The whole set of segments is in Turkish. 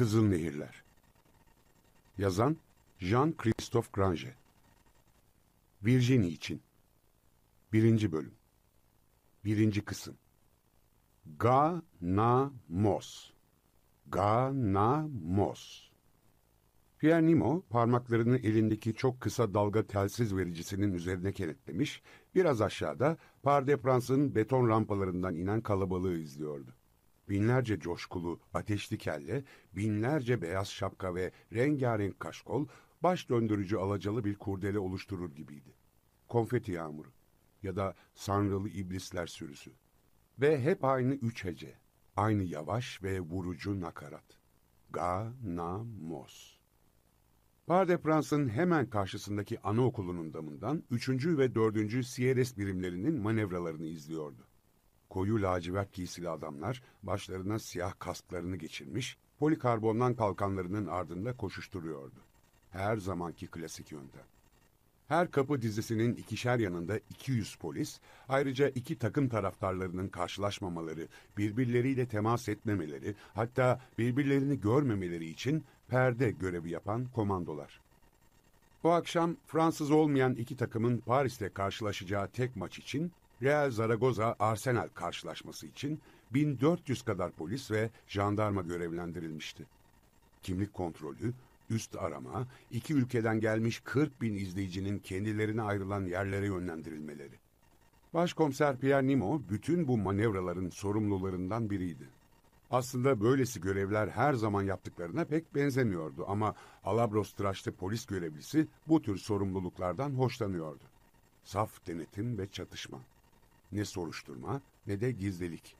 Kızıl Nehirler. Yazan Jean-Christophe Granger. Virginie için. Birinci Bölüm. Birinci Kısım. Ga Na Mos Ga Na Mos Pierre Nimo parmaklarını elindeki çok kısa dalga telsiz vericisinin üzerine kenetlemiş, biraz aşağıda Par beton rampalarından inen kalabalığı izliyordu. Binlerce coşkulu, ateşli kelle, binlerce beyaz şapka ve rengarenk kaşkol, baş döndürücü alacalı bir kurdele oluşturur gibiydi. Konfeti yağmuru ya da sanrılı iblisler sürüsü. Ve hep aynı üç hece, aynı yavaş ve vurucu nakarat. Ga, na, mos. Par de hemen karşısındaki anaokulunun damından 3. ve 4. Sieres birimlerinin manevralarını izliyordu. Koyu lacivert giysili adamlar başlarına siyah kasklarını geçirmiş, polikarbondan kalkanlarının ardında koşuşturuyordu. Her zamanki klasik yöntem. Her kapı dizisinin ikişer yanında 200 polis, ayrıca iki takım taraftarlarının karşılaşmamaları, birbirleriyle temas etmemeleri, hatta birbirlerini görmemeleri için perde görevi yapan komandolar. Bu akşam Fransız olmayan iki takımın Paris'te karşılaşacağı tek maç için Real Zaragoza Arsenal karşılaşması için 1400 kadar polis ve jandarma görevlendirilmişti. Kimlik kontrolü, üst arama, iki ülkeden gelmiş 40 bin izleyicinin kendilerine ayrılan yerlere yönlendirilmeleri. Başkomiser Pierre Nimo bütün bu manevraların sorumlularından biriydi. Aslında böylesi görevler her zaman yaptıklarına pek benzemiyordu ama Alabros tıraşlı polis görevlisi bu tür sorumluluklardan hoşlanıyordu. Saf denetim ve çatışma. Ne soruşturma ne de gizlilik.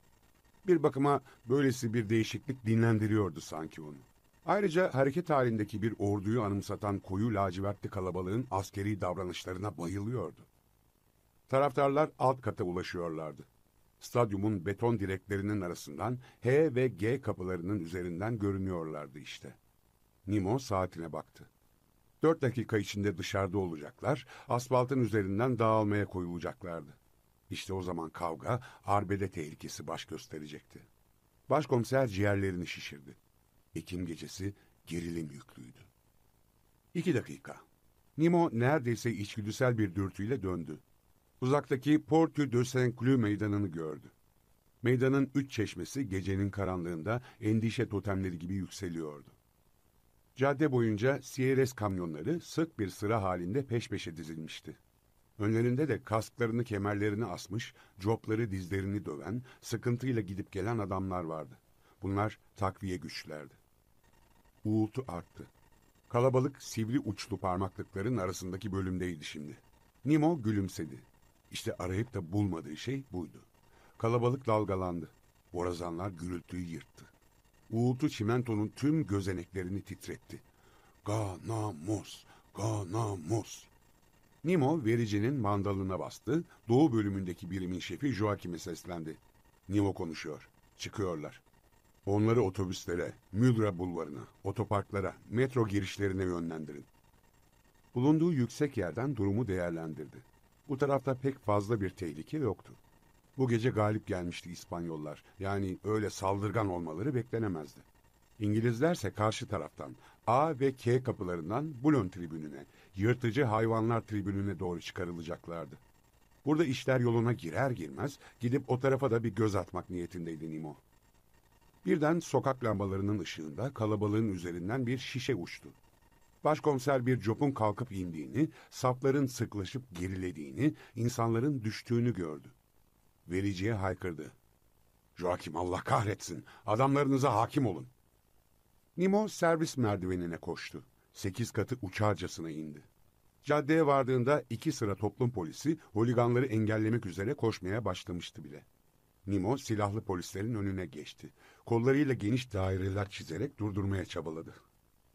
Bir bakıma böylesi bir değişiklik dinlendiriyordu sanki onu. Ayrıca hareket halindeki bir orduyu anımsatan koyu lacivertli kalabalığın askeri davranışlarına bayılıyordu. Taraftarlar alt kata ulaşıyorlardı. Stadyumun beton direklerinin arasından H ve G kapılarının üzerinden görünüyorlardı işte. Nimo saatine baktı. Dört dakika içinde dışarıda olacaklar, asfaltın üzerinden dağılmaya koyulacaklardı. İşte o zaman kavga, arbede tehlikesi baş gösterecekti. Başkomiser ciğerlerini şişirdi. Ekim gecesi gerilim yüklüydü. İki dakika. Nimo neredeyse içgüdüsel bir dürtüyle döndü. Uzaktaki Porte de Saint-Cloud meydanını gördü. Meydanın üç çeşmesi gecenin karanlığında endişe totemleri gibi yükseliyordu. Cadde boyunca Sieres kamyonları sık bir sıra halinde peş peşe dizilmişti. Önlerinde de kasklarını kemerlerini asmış, copları dizlerini döven, sıkıntıyla gidip gelen adamlar vardı. Bunlar takviye güçlerdi. Uğultu arttı. Kalabalık sivri uçlu parmaklıkların arasındaki bölümdeydi şimdi. Nimo gülümsedi. İşte arayıp da bulmadığı şey buydu. Kalabalık dalgalandı. Borazanlar gürültüyü yırttı. Uğultu çimentonun tüm gözeneklerini titretti. Ganamos, Ganamos. Nimo vericinin mandalına bastı. Doğu bölümündeki birimin şefi Joakim'e seslendi. Nimo konuşuyor. Çıkıyorlar. Onları otobüslere, Müdra bulvarına, otoparklara, metro girişlerine yönlendirin. Bulunduğu yüksek yerden durumu değerlendirdi. Bu tarafta pek fazla bir tehlike yoktu. Bu gece galip gelmişti İspanyollar. Yani öyle saldırgan olmaları beklenemezdi. İngilizlerse karşı taraftan A ve K kapılarından Bulon tribününe, yırtıcı hayvanlar tribününe doğru çıkarılacaklardı. Burada işler yoluna girer girmez gidip o tarafa da bir göz atmak niyetindeydi Nimo. Birden sokak lambalarının ışığında kalabalığın üzerinden bir şişe uçtu. Başkomiser bir copun kalkıp indiğini, sapların sıklaşıp gerilediğini, insanların düştüğünü gördü. Vericiye haykırdı. Joakim Allah kahretsin, adamlarınıza hakim olun. Nimo servis merdivenine koştu. Sekiz katı uçarcasına indi. Caddeye vardığında iki sıra toplum polisi holiganları engellemek üzere koşmaya başlamıştı bile. Nimo silahlı polislerin önüne geçti. Kollarıyla geniş daireler çizerek durdurmaya çabaladı.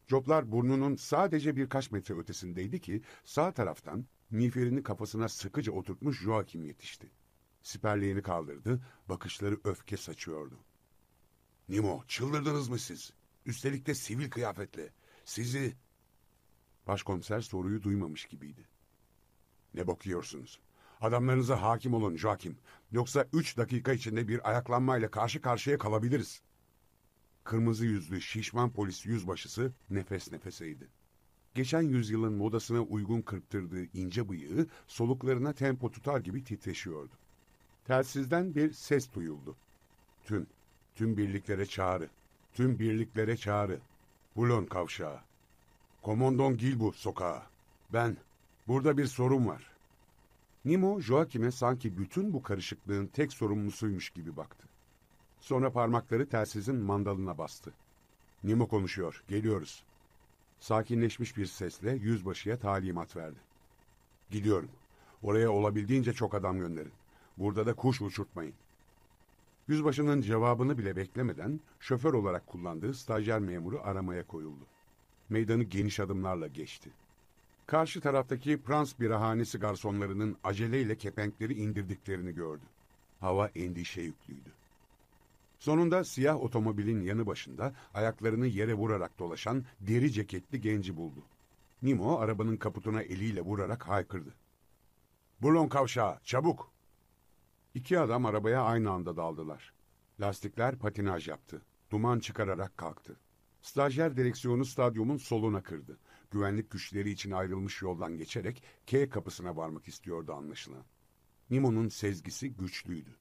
Coplar burnunun sadece birkaç metre ötesindeydi ki sağ taraftan miğferini kafasına sıkıca oturtmuş Joakim yetişti. Siperliğini kaldırdı, bakışları öfke saçıyordu. Nimo, çıldırdınız mı siz? Üstelik de sivil kıyafetle. Sizi... Başkomiser soruyu duymamış gibiydi. Ne bakıyorsunuz? Adamlarınıza hakim olun Joakim. Yoksa üç dakika içinde bir ayaklanmayla karşı karşıya kalabiliriz. kırmızı yüzlü şişman polis yüzbaşısı nefes nefeseydi. Geçen yüzyılın modasına uygun kırptırdığı ince bıyığı soluklarına tempo tutar gibi titreşiyordu. Telsizden bir ses duyuldu. Tüm, tüm birliklere çağrı, tüm birliklere çağrı. Bulon kavşağı. Komandon Gilbu sokağı. Ben, burada bir sorun var. Nemo, Joakim'e sanki bütün bu karışıklığın tek sorumlusuymuş gibi baktı. Sonra parmakları telsizin mandalına bastı. Nemo konuşuyor, geliyoruz. Sakinleşmiş bir sesle yüzbaşıya talimat verdi. Gidiyorum. Oraya olabildiğince çok adam gönderin. Burada da kuş uçurtmayın. Yüzbaşının cevabını bile beklemeden şoför olarak kullandığı stajyer memuru aramaya koyuldu. Meydanı geniş adımlarla geçti. Karşı taraftaki Prans birahanesi garsonlarının aceleyle kepenkleri indirdiklerini gördü. Hava endişe yüklüydü. Sonunda siyah otomobilin yanı başında ayaklarını yere vurarak dolaşan deri ceketli genci buldu. Nemo arabanın kaputuna eliyle vurarak haykırdı. Bulon kavşağı, çabuk! İki adam arabaya aynı anda daldılar. Lastikler patinaj yaptı. Duman çıkararak kalktı. Stajyer direksiyonu stadyumun soluna kırdı. Güvenlik güçleri için ayrılmış yoldan geçerek K kapısına varmak istiyordu anlaşılan. Nemo'nun sezgisi güçlüydü.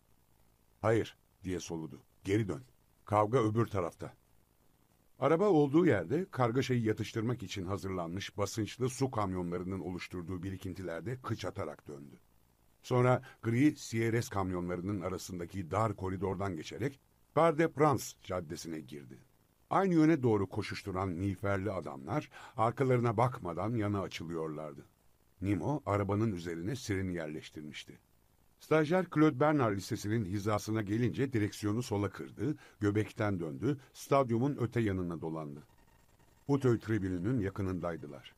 Hayır diye soludu. Geri dön. Kavga öbür tarafta. Araba olduğu yerde kargaşayı yatıştırmak için hazırlanmış basınçlı su kamyonlarının oluşturduğu birikintilerde kıç atarak döndü. Sonra gri CRS kamyonlarının arasındaki dar koridordan geçerek Bar de Prance caddesine girdi. Aynı yöne doğru koşuşturan miğferli adamlar arkalarına bakmadan yana açılıyorlardı. Nemo arabanın üzerine sirini yerleştirmişti. Stajyer Claude Bernard Lisesi'nin hizasına gelince direksiyonu sola kırdı, göbekten döndü, stadyumun öte yanına dolandı. Utöy tribününün yakınındaydılar.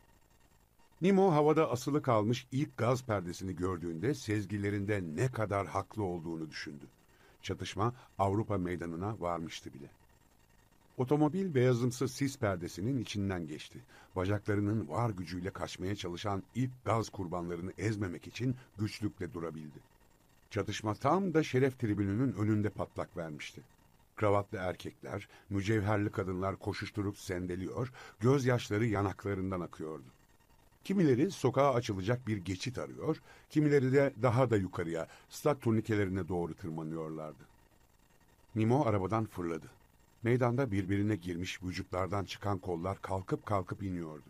Nemo havada asılı kalmış ilk gaz perdesini gördüğünde sezgilerinde ne kadar haklı olduğunu düşündü. Çatışma Avrupa meydanına varmıştı bile. Otomobil beyazımsı sis perdesinin içinden geçti. Bacaklarının var gücüyle kaçmaya çalışan ilk gaz kurbanlarını ezmemek için güçlükle durabildi. Çatışma tam da şeref tribününün önünde patlak vermişti. Kravatlı erkekler, mücevherli kadınlar koşuşturup sendeliyor, gözyaşları yanaklarından akıyordu. Kimileri sokağa açılacak bir geçit arıyor, kimileri de daha da yukarıya, stat turnikelerine doğru tırmanıyorlardı. Nemo arabadan fırladı. Meydanda birbirine girmiş vücutlardan çıkan kollar kalkıp kalkıp iniyordu.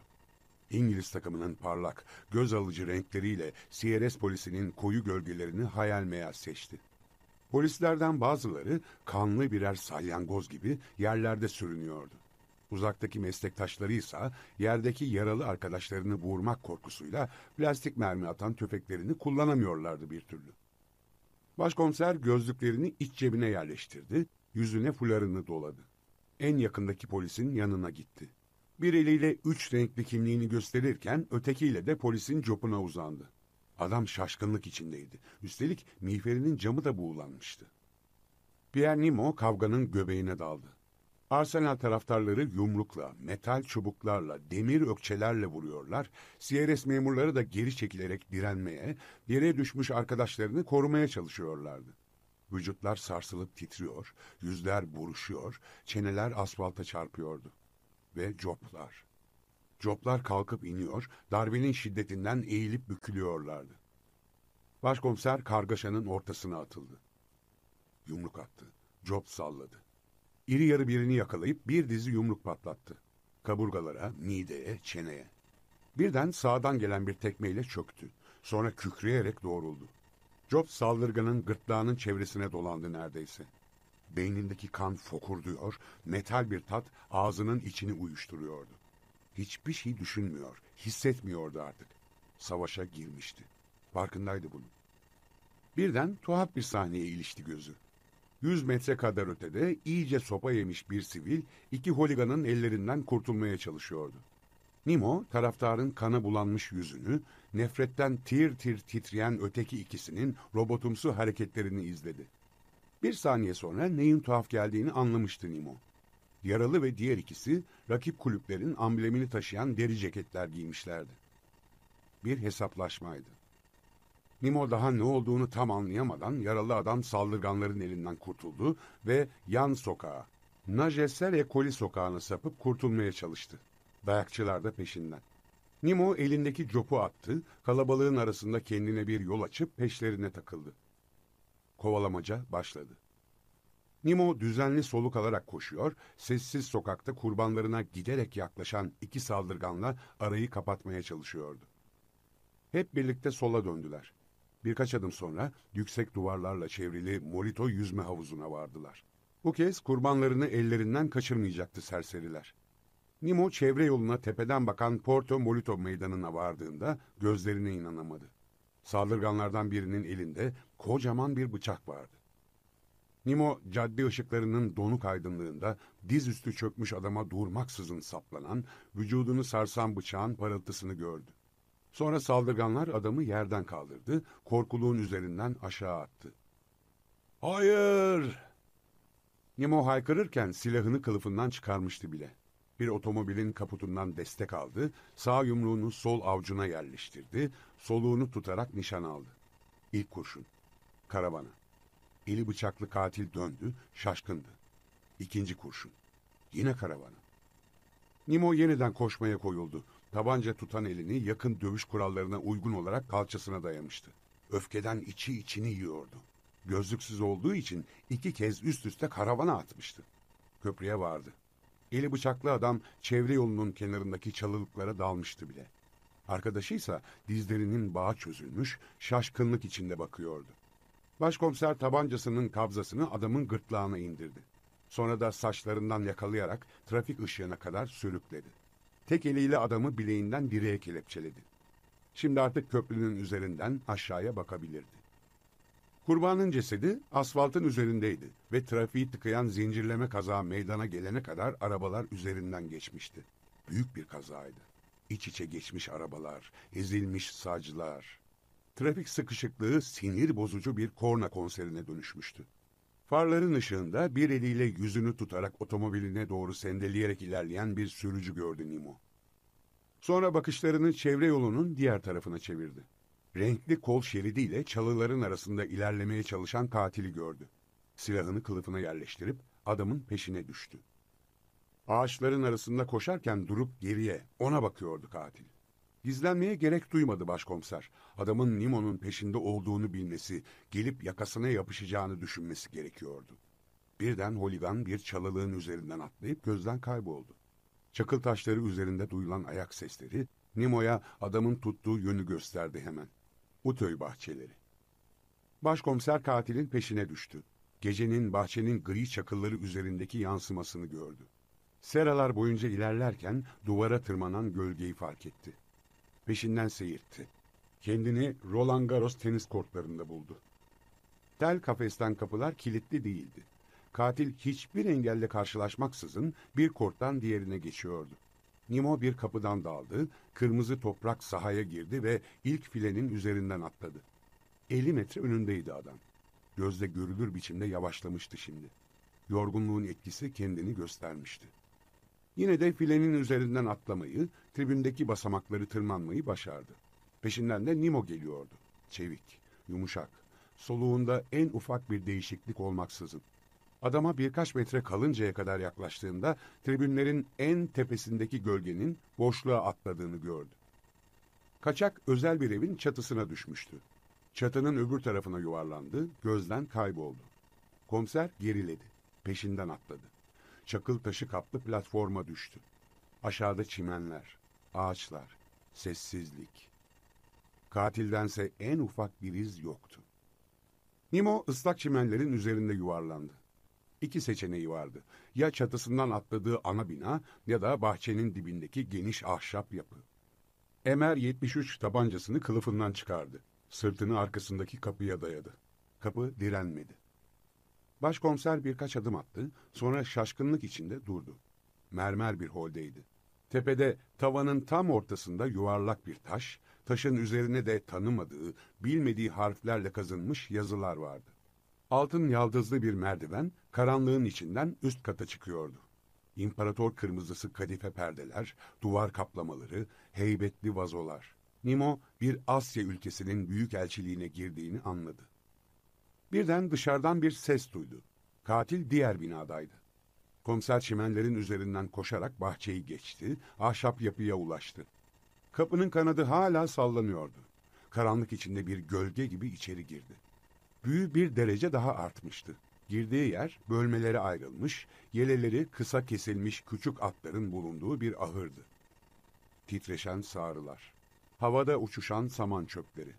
İngiliz takımının parlak, göz alıcı renkleriyle CRS polisinin koyu gölgelerini hayal meyal seçti. Polislerden bazıları kanlı birer salyangoz gibi yerlerde sürünüyordu. Uzaktaki meslektaşları ise yerdeki yaralı arkadaşlarını vurmak korkusuyla plastik mermi atan tüfeklerini kullanamıyorlardı bir türlü. Başkomiser gözlüklerini iç cebine yerleştirdi, yüzüne fularını doladı. En yakındaki polisin yanına gitti. Bir eliyle üç renkli kimliğini gösterirken ötekiyle de polisin copuna uzandı. Adam şaşkınlık içindeydi. Üstelik miğferinin camı da buğulanmıştı. Pierre Nimo kavganın göbeğine daldı. Arsenal taraftarları yumrukla, metal çubuklarla, demir ökçelerle vuruyorlar. CRS memurları da geri çekilerek direnmeye, yere düşmüş arkadaşlarını korumaya çalışıyorlardı. Vücutlar sarsılıp titriyor, yüzler buruşuyor, çeneler asfalta çarpıyordu. Ve coplar. Coplar kalkıp iniyor, darbenin şiddetinden eğilip bükülüyorlardı. Başkomiser kargaşanın ortasına atıldı. Yumruk attı. Cop salladı. İri yarı birini yakalayıp bir dizi yumruk patlattı. Kaburgalara, mideye, çeneye. Birden sağdan gelen bir tekmeyle çöktü. Sonra kükreyerek doğruldu. Job saldırganın gırtlağının çevresine dolandı neredeyse. Beynindeki kan fokurduyor, metal bir tat ağzının içini uyuşturuyordu. Hiçbir şey düşünmüyor, hissetmiyordu artık. Savaşa girmişti. Farkındaydı bunun. Birden tuhaf bir sahneye ilişti gözü. Yüz metre kadar ötede iyice sopa yemiş bir sivil iki holiganın ellerinden kurtulmaya çalışıyordu. Nemo taraftarın kana bulanmış yüzünü, nefretten tir tir titreyen öteki ikisinin robotumsu hareketlerini izledi. Bir saniye sonra neyin tuhaf geldiğini anlamıştı Nemo. Yaralı ve diğer ikisi rakip kulüplerin amblemini taşıyan deri ceketler giymişlerdi. Bir hesaplaşmaydı. Nemo daha ne olduğunu tam anlayamadan yaralı adam saldırganların elinden kurtuldu ve yan sokağa, Najesser Koli sokağına sapıp kurtulmaya çalıştı. Dayakçılar da peşinden. Nimo elindeki copu attı, kalabalığın arasında kendine bir yol açıp peşlerine takıldı. Kovalamaca başladı. Nimo düzenli soluk alarak koşuyor, sessiz sokakta kurbanlarına giderek yaklaşan iki saldırganla arayı kapatmaya çalışıyordu. Hep birlikte sola döndüler. Birkaç adım sonra yüksek duvarlarla çevrili Morito yüzme havuzuna vardılar. Bu kez kurbanlarını ellerinden kaçırmayacaktı serseriler. Nimo çevre yoluna tepeden bakan Porto Molito meydanına vardığında gözlerine inanamadı. Saldırganlardan birinin elinde kocaman bir bıçak vardı. Nimo cadde ışıklarının donuk aydınlığında dizüstü çökmüş adama durmaksızın saplanan, vücudunu sarsan bıçağın parıltısını gördü. Sonra saldırganlar adamı yerden kaldırdı, korkuluğun üzerinden aşağı attı. Hayır! Nemo haykırırken silahını kılıfından çıkarmıştı bile. Bir otomobilin kaputundan destek aldı, sağ yumruğunu sol avcuna yerleştirdi, soluğunu tutarak nişan aldı. İlk kurşun. Karavana. Eli bıçaklı katil döndü, şaşkındı. İkinci kurşun. Yine karavana. Nemo yeniden koşmaya koyuldu. Tabanca tutan elini yakın dövüş kurallarına uygun olarak kalçasına dayamıştı. Öfkeden içi içini yiyordu. Gözlüksüz olduğu için iki kez üst üste karavana atmıştı. Köprüye vardı. Eli bıçaklı adam çevre yolunun kenarındaki çalılıklara dalmıştı bile. Arkadaşıysa dizlerinin bağı çözülmüş, şaşkınlık içinde bakıyordu. Başkomiser tabancasının kabzasını adamın gırtlağına indirdi. Sonra da saçlarından yakalayarak trafik ışığına kadar sürükledi. Tek eliyle adamı bileğinden direğe kelepçeledi. Şimdi artık köprünün üzerinden aşağıya bakabilirdi. Kurbanın cesedi asfaltın üzerindeydi ve trafiği tıkayan zincirleme kaza meydana gelene kadar arabalar üzerinden geçmişti. Büyük bir kazaydı. İç içe geçmiş arabalar, ezilmiş saclar. Trafik sıkışıklığı sinir bozucu bir korna konserine dönüşmüştü. Farların ışığında bir eliyle yüzünü tutarak otomobiline doğru sendeleyerek ilerleyen bir sürücü gördü Nemo. Sonra bakışlarını çevre yolunun diğer tarafına çevirdi. Renkli kol şeridiyle çalıların arasında ilerlemeye çalışan katili gördü. Silahını kılıfına yerleştirip adamın peşine düştü. Ağaçların arasında koşarken durup geriye, ona bakıyordu katil. Gizlenmeye gerek duymadı başkomiser. Adamın Nimo'nun peşinde olduğunu bilmesi, gelip yakasına yapışacağını düşünmesi gerekiyordu. Birden holigan bir çalılığın üzerinden atlayıp gözden kayboldu. Çakıl taşları üzerinde duyulan ayak sesleri, Nimo'ya adamın tuttuğu yönü gösterdi hemen. Utöy bahçeleri. Başkomiser katilin peşine düştü. Gecenin bahçenin gri çakılları üzerindeki yansımasını gördü. Seralar boyunca ilerlerken duvara tırmanan gölgeyi fark etti. Peşinden seyirtti. Kendini Roland Garros tenis kortlarında buldu. Tel kafesten kapılar kilitli değildi. Katil hiçbir engelle karşılaşmaksızın bir korttan diğerine geçiyordu. Nemo bir kapıdan daldı, kırmızı toprak sahaya girdi ve ilk filenin üzerinden atladı. 50 metre önündeydi adam. Gözle görülür biçimde yavaşlamıştı şimdi. Yorgunluğun etkisi kendini göstermişti. Yine de filenin üzerinden atlamayı, tribündeki basamakları tırmanmayı başardı. Peşinden de Nemo geliyordu. Çevik, yumuşak, soluğunda en ufak bir değişiklik olmaksızın. Adama birkaç metre kalıncaya kadar yaklaştığında tribünlerin en tepesindeki gölgenin boşluğa atladığını gördü. Kaçak özel bir evin çatısına düşmüştü. Çatının öbür tarafına yuvarlandı, gözden kayboldu. Komiser geriledi, peşinden atladı. Çakıl taşı kaplı platforma düştü. Aşağıda çimenler, ağaçlar, sessizlik. Katildense en ufak bir iz yoktu. Nemo ıslak çimenlerin üzerinde yuvarlandı. İki seçeneği vardı. Ya çatısından atladığı ana bina ya da bahçenin dibindeki geniş ahşap yapı. Emer 73 tabancasını kılıfından çıkardı. Sırtını arkasındaki kapıya dayadı. Kapı direnmedi. Başkomiser birkaç adım attı, sonra şaşkınlık içinde durdu. Mermer bir holdeydi. Tepede tavanın tam ortasında yuvarlak bir taş, taşın üzerine de tanımadığı, bilmediği harflerle kazınmış yazılar vardı. Altın yaldızlı bir merdiven karanlığın içinden üst kata çıkıyordu. İmparator kırmızısı kadife perdeler, duvar kaplamaları, heybetli vazolar. Nimo bir Asya ülkesinin büyük elçiliğine girdiğini anladı. Birden dışarıdan bir ses duydu. Katil diğer binadaydı. Komiser çimenlerin üzerinden koşarak bahçeyi geçti, ahşap yapıya ulaştı. Kapının kanadı hala sallanıyordu. Karanlık içinde bir gölge gibi içeri girdi. Büyü bir derece daha artmıştı. Girdiği yer bölmelere ayrılmış, yeleleri kısa kesilmiş küçük atların bulunduğu bir ahırdı. Titreşen sağrılar. Havada uçuşan saman çöpleri.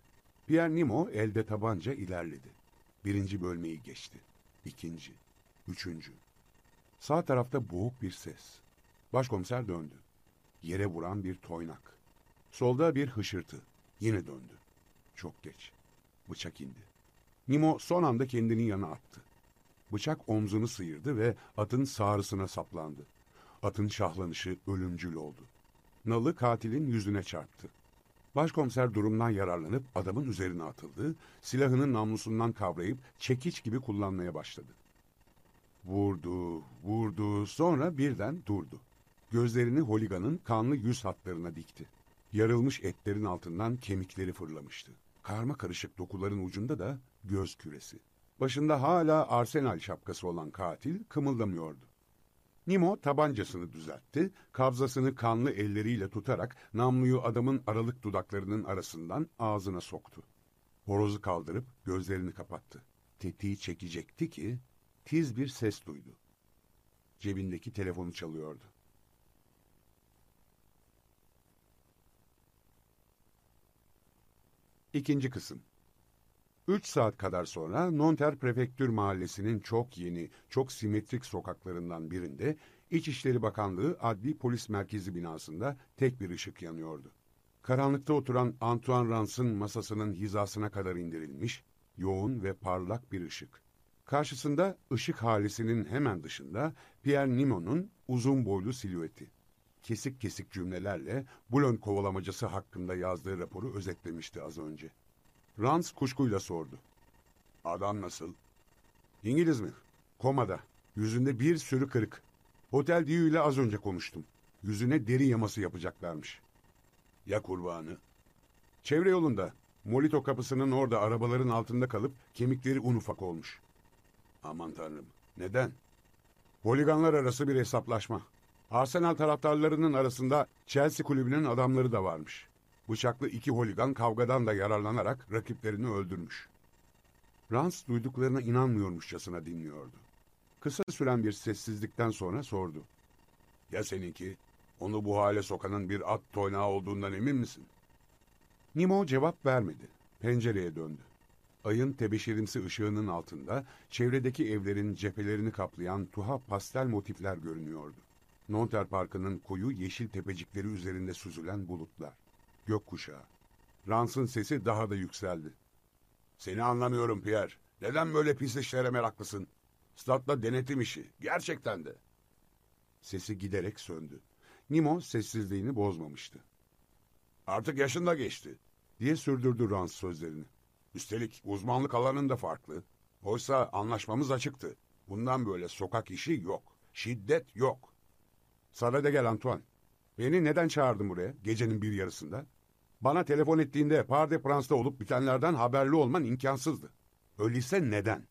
Pierre Nimo elde tabanca ilerledi. Birinci bölmeyi geçti. İkinci, üçüncü. Sağ tarafta boğuk bir ses. Başkomiser döndü. Yere vuran bir toynak. Solda bir hışırtı. Yine döndü. Çok geç. Bıçak indi. Nimo son anda kendini yana attı. Bıçak omzunu sıyırdı ve atın sağrısına saplandı. Atın şahlanışı ölümcül oldu. Nalı katilin yüzüne çarptı. Başkomiser durumdan yararlanıp adamın üzerine atıldı, silahının namlusundan kavrayıp çekiç gibi kullanmaya başladı. Vurdu, vurdu, sonra birden durdu. Gözlerini holiganın kanlı yüz hatlarına dikti. Yarılmış etlerin altından kemikleri fırlamıştı. Karma karışık dokuların ucunda da göz küresi. Başında hala arsenal şapkası olan katil kımıldamıyordu. Nimo tabancasını düzeltti, kabzasını kanlı elleriyle tutarak namluyu adamın aralık dudaklarının arasından ağzına soktu. Horozu kaldırıp gözlerini kapattı. Tetiği çekecekti ki tiz bir ses duydu. Cebindeki telefonu çalıyordu. İkinci kısım Üç saat kadar sonra Nonter Prefektür Mahallesi'nin çok yeni, çok simetrik sokaklarından birinde İçişleri Bakanlığı Adli Polis Merkezi binasında tek bir ışık yanıyordu. Karanlıkta oturan Antoine Rans'ın masasının hizasına kadar indirilmiş, yoğun ve parlak bir ışık. Karşısında ışık halisinin hemen dışında Pierre Nimon'un uzun boylu silüeti. Kesik kesik cümlelerle Bulon kovalamacası hakkında yazdığı raporu özetlemişti az önce. Rans kuşkuyla sordu. Adam nasıl? İngiliz mi? Komada. Yüzünde bir sürü kırık. Otel Diyu ile az önce konuştum. Yüzüne deri yaması yapacaklarmış. Ya kurbanı? Çevre yolunda. Molito kapısının orada arabaların altında kalıp kemikleri un ufak olmuş. Aman tanrım. Neden? Holiganlar arası bir hesaplaşma. Arsenal taraftarlarının arasında Chelsea kulübünün adamları da varmış. Bıçaklı iki holigan kavgadan da yararlanarak rakiplerini öldürmüş. Rans duyduklarına inanmıyormuşçasına dinliyordu. Kısa süren bir sessizlikten sonra sordu. Ya seninki? Onu bu hale sokanın bir at toynağı olduğundan emin misin? Nimo cevap vermedi. Pencereye döndü. Ayın tebeşirimsi ışığının altında çevredeki evlerin cephelerini kaplayan tuhaf pastel motifler görünüyordu. Nonter Parkı'nın koyu yeşil tepecikleri üzerinde süzülen bulutlar. Gökkuşağı. Rans'ın sesi daha da yükseldi. Seni anlamıyorum Pierre. Neden böyle pis işlere meraklısın? Statla denetim işi. Gerçekten de. Sesi giderek söndü. Nimo sessizliğini bozmamıştı. Artık yaşın da geçti. Diye sürdürdü Rans sözlerini. Üstelik uzmanlık alanın da farklı. Oysa anlaşmamız açıktı. Bundan böyle sokak işi yok. Şiddet yok. Sana da gel Antoine. Beni neden çağırdın buraya gecenin bir yarısında? Bana telefon ettiğinde Par de Prince'da olup bitenlerden haberli olman imkansızdı. Öyleyse neden?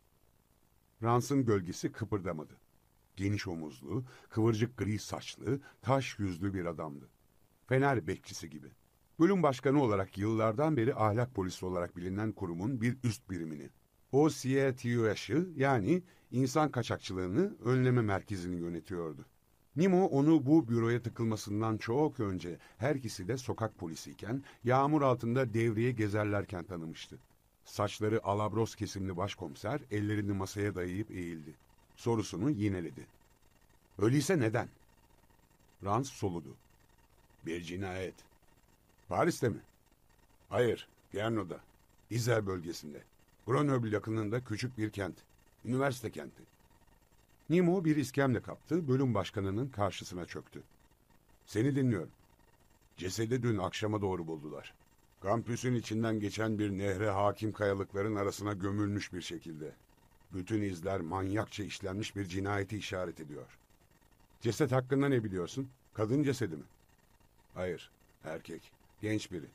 Rans'ın gölgesi kıpırdamadı. Geniş omuzlu, kıvırcık gri saçlı, taş yüzlü bir adamdı. Fener bekçisi gibi. Bölüm başkanı olarak yıllardan beri ahlak polisi olarak bilinen kurumun bir üst birimini. OCTUH'ı yani insan kaçakçılığını önleme merkezini yönetiyordu. Nimo onu bu büroya tıkılmasından çok önce her ikisi de sokak polisiyken yağmur altında devreye gezerlerken tanımıştı. Saçları alabros kesimli başkomiser ellerini masaya dayayıp eğildi. Sorusunu yineledi. Öyleyse neden? Rans soludu. Bir cinayet. Paris'te mi? Hayır, Gerno'da. İzel bölgesinde. Grenoble yakınında küçük bir kent. Üniversite kenti. Nimo bir iskemle kaptı, bölüm başkanının karşısına çöktü. Seni dinliyorum. Cesedi dün akşama doğru buldular. Kampüsün içinden geçen bir nehre hakim kayalıkların arasına gömülmüş bir şekilde. Bütün izler manyakça işlenmiş bir cinayeti işaret ediyor. Ceset hakkında ne biliyorsun? Kadın cesedi mi? Hayır, erkek. Genç biri.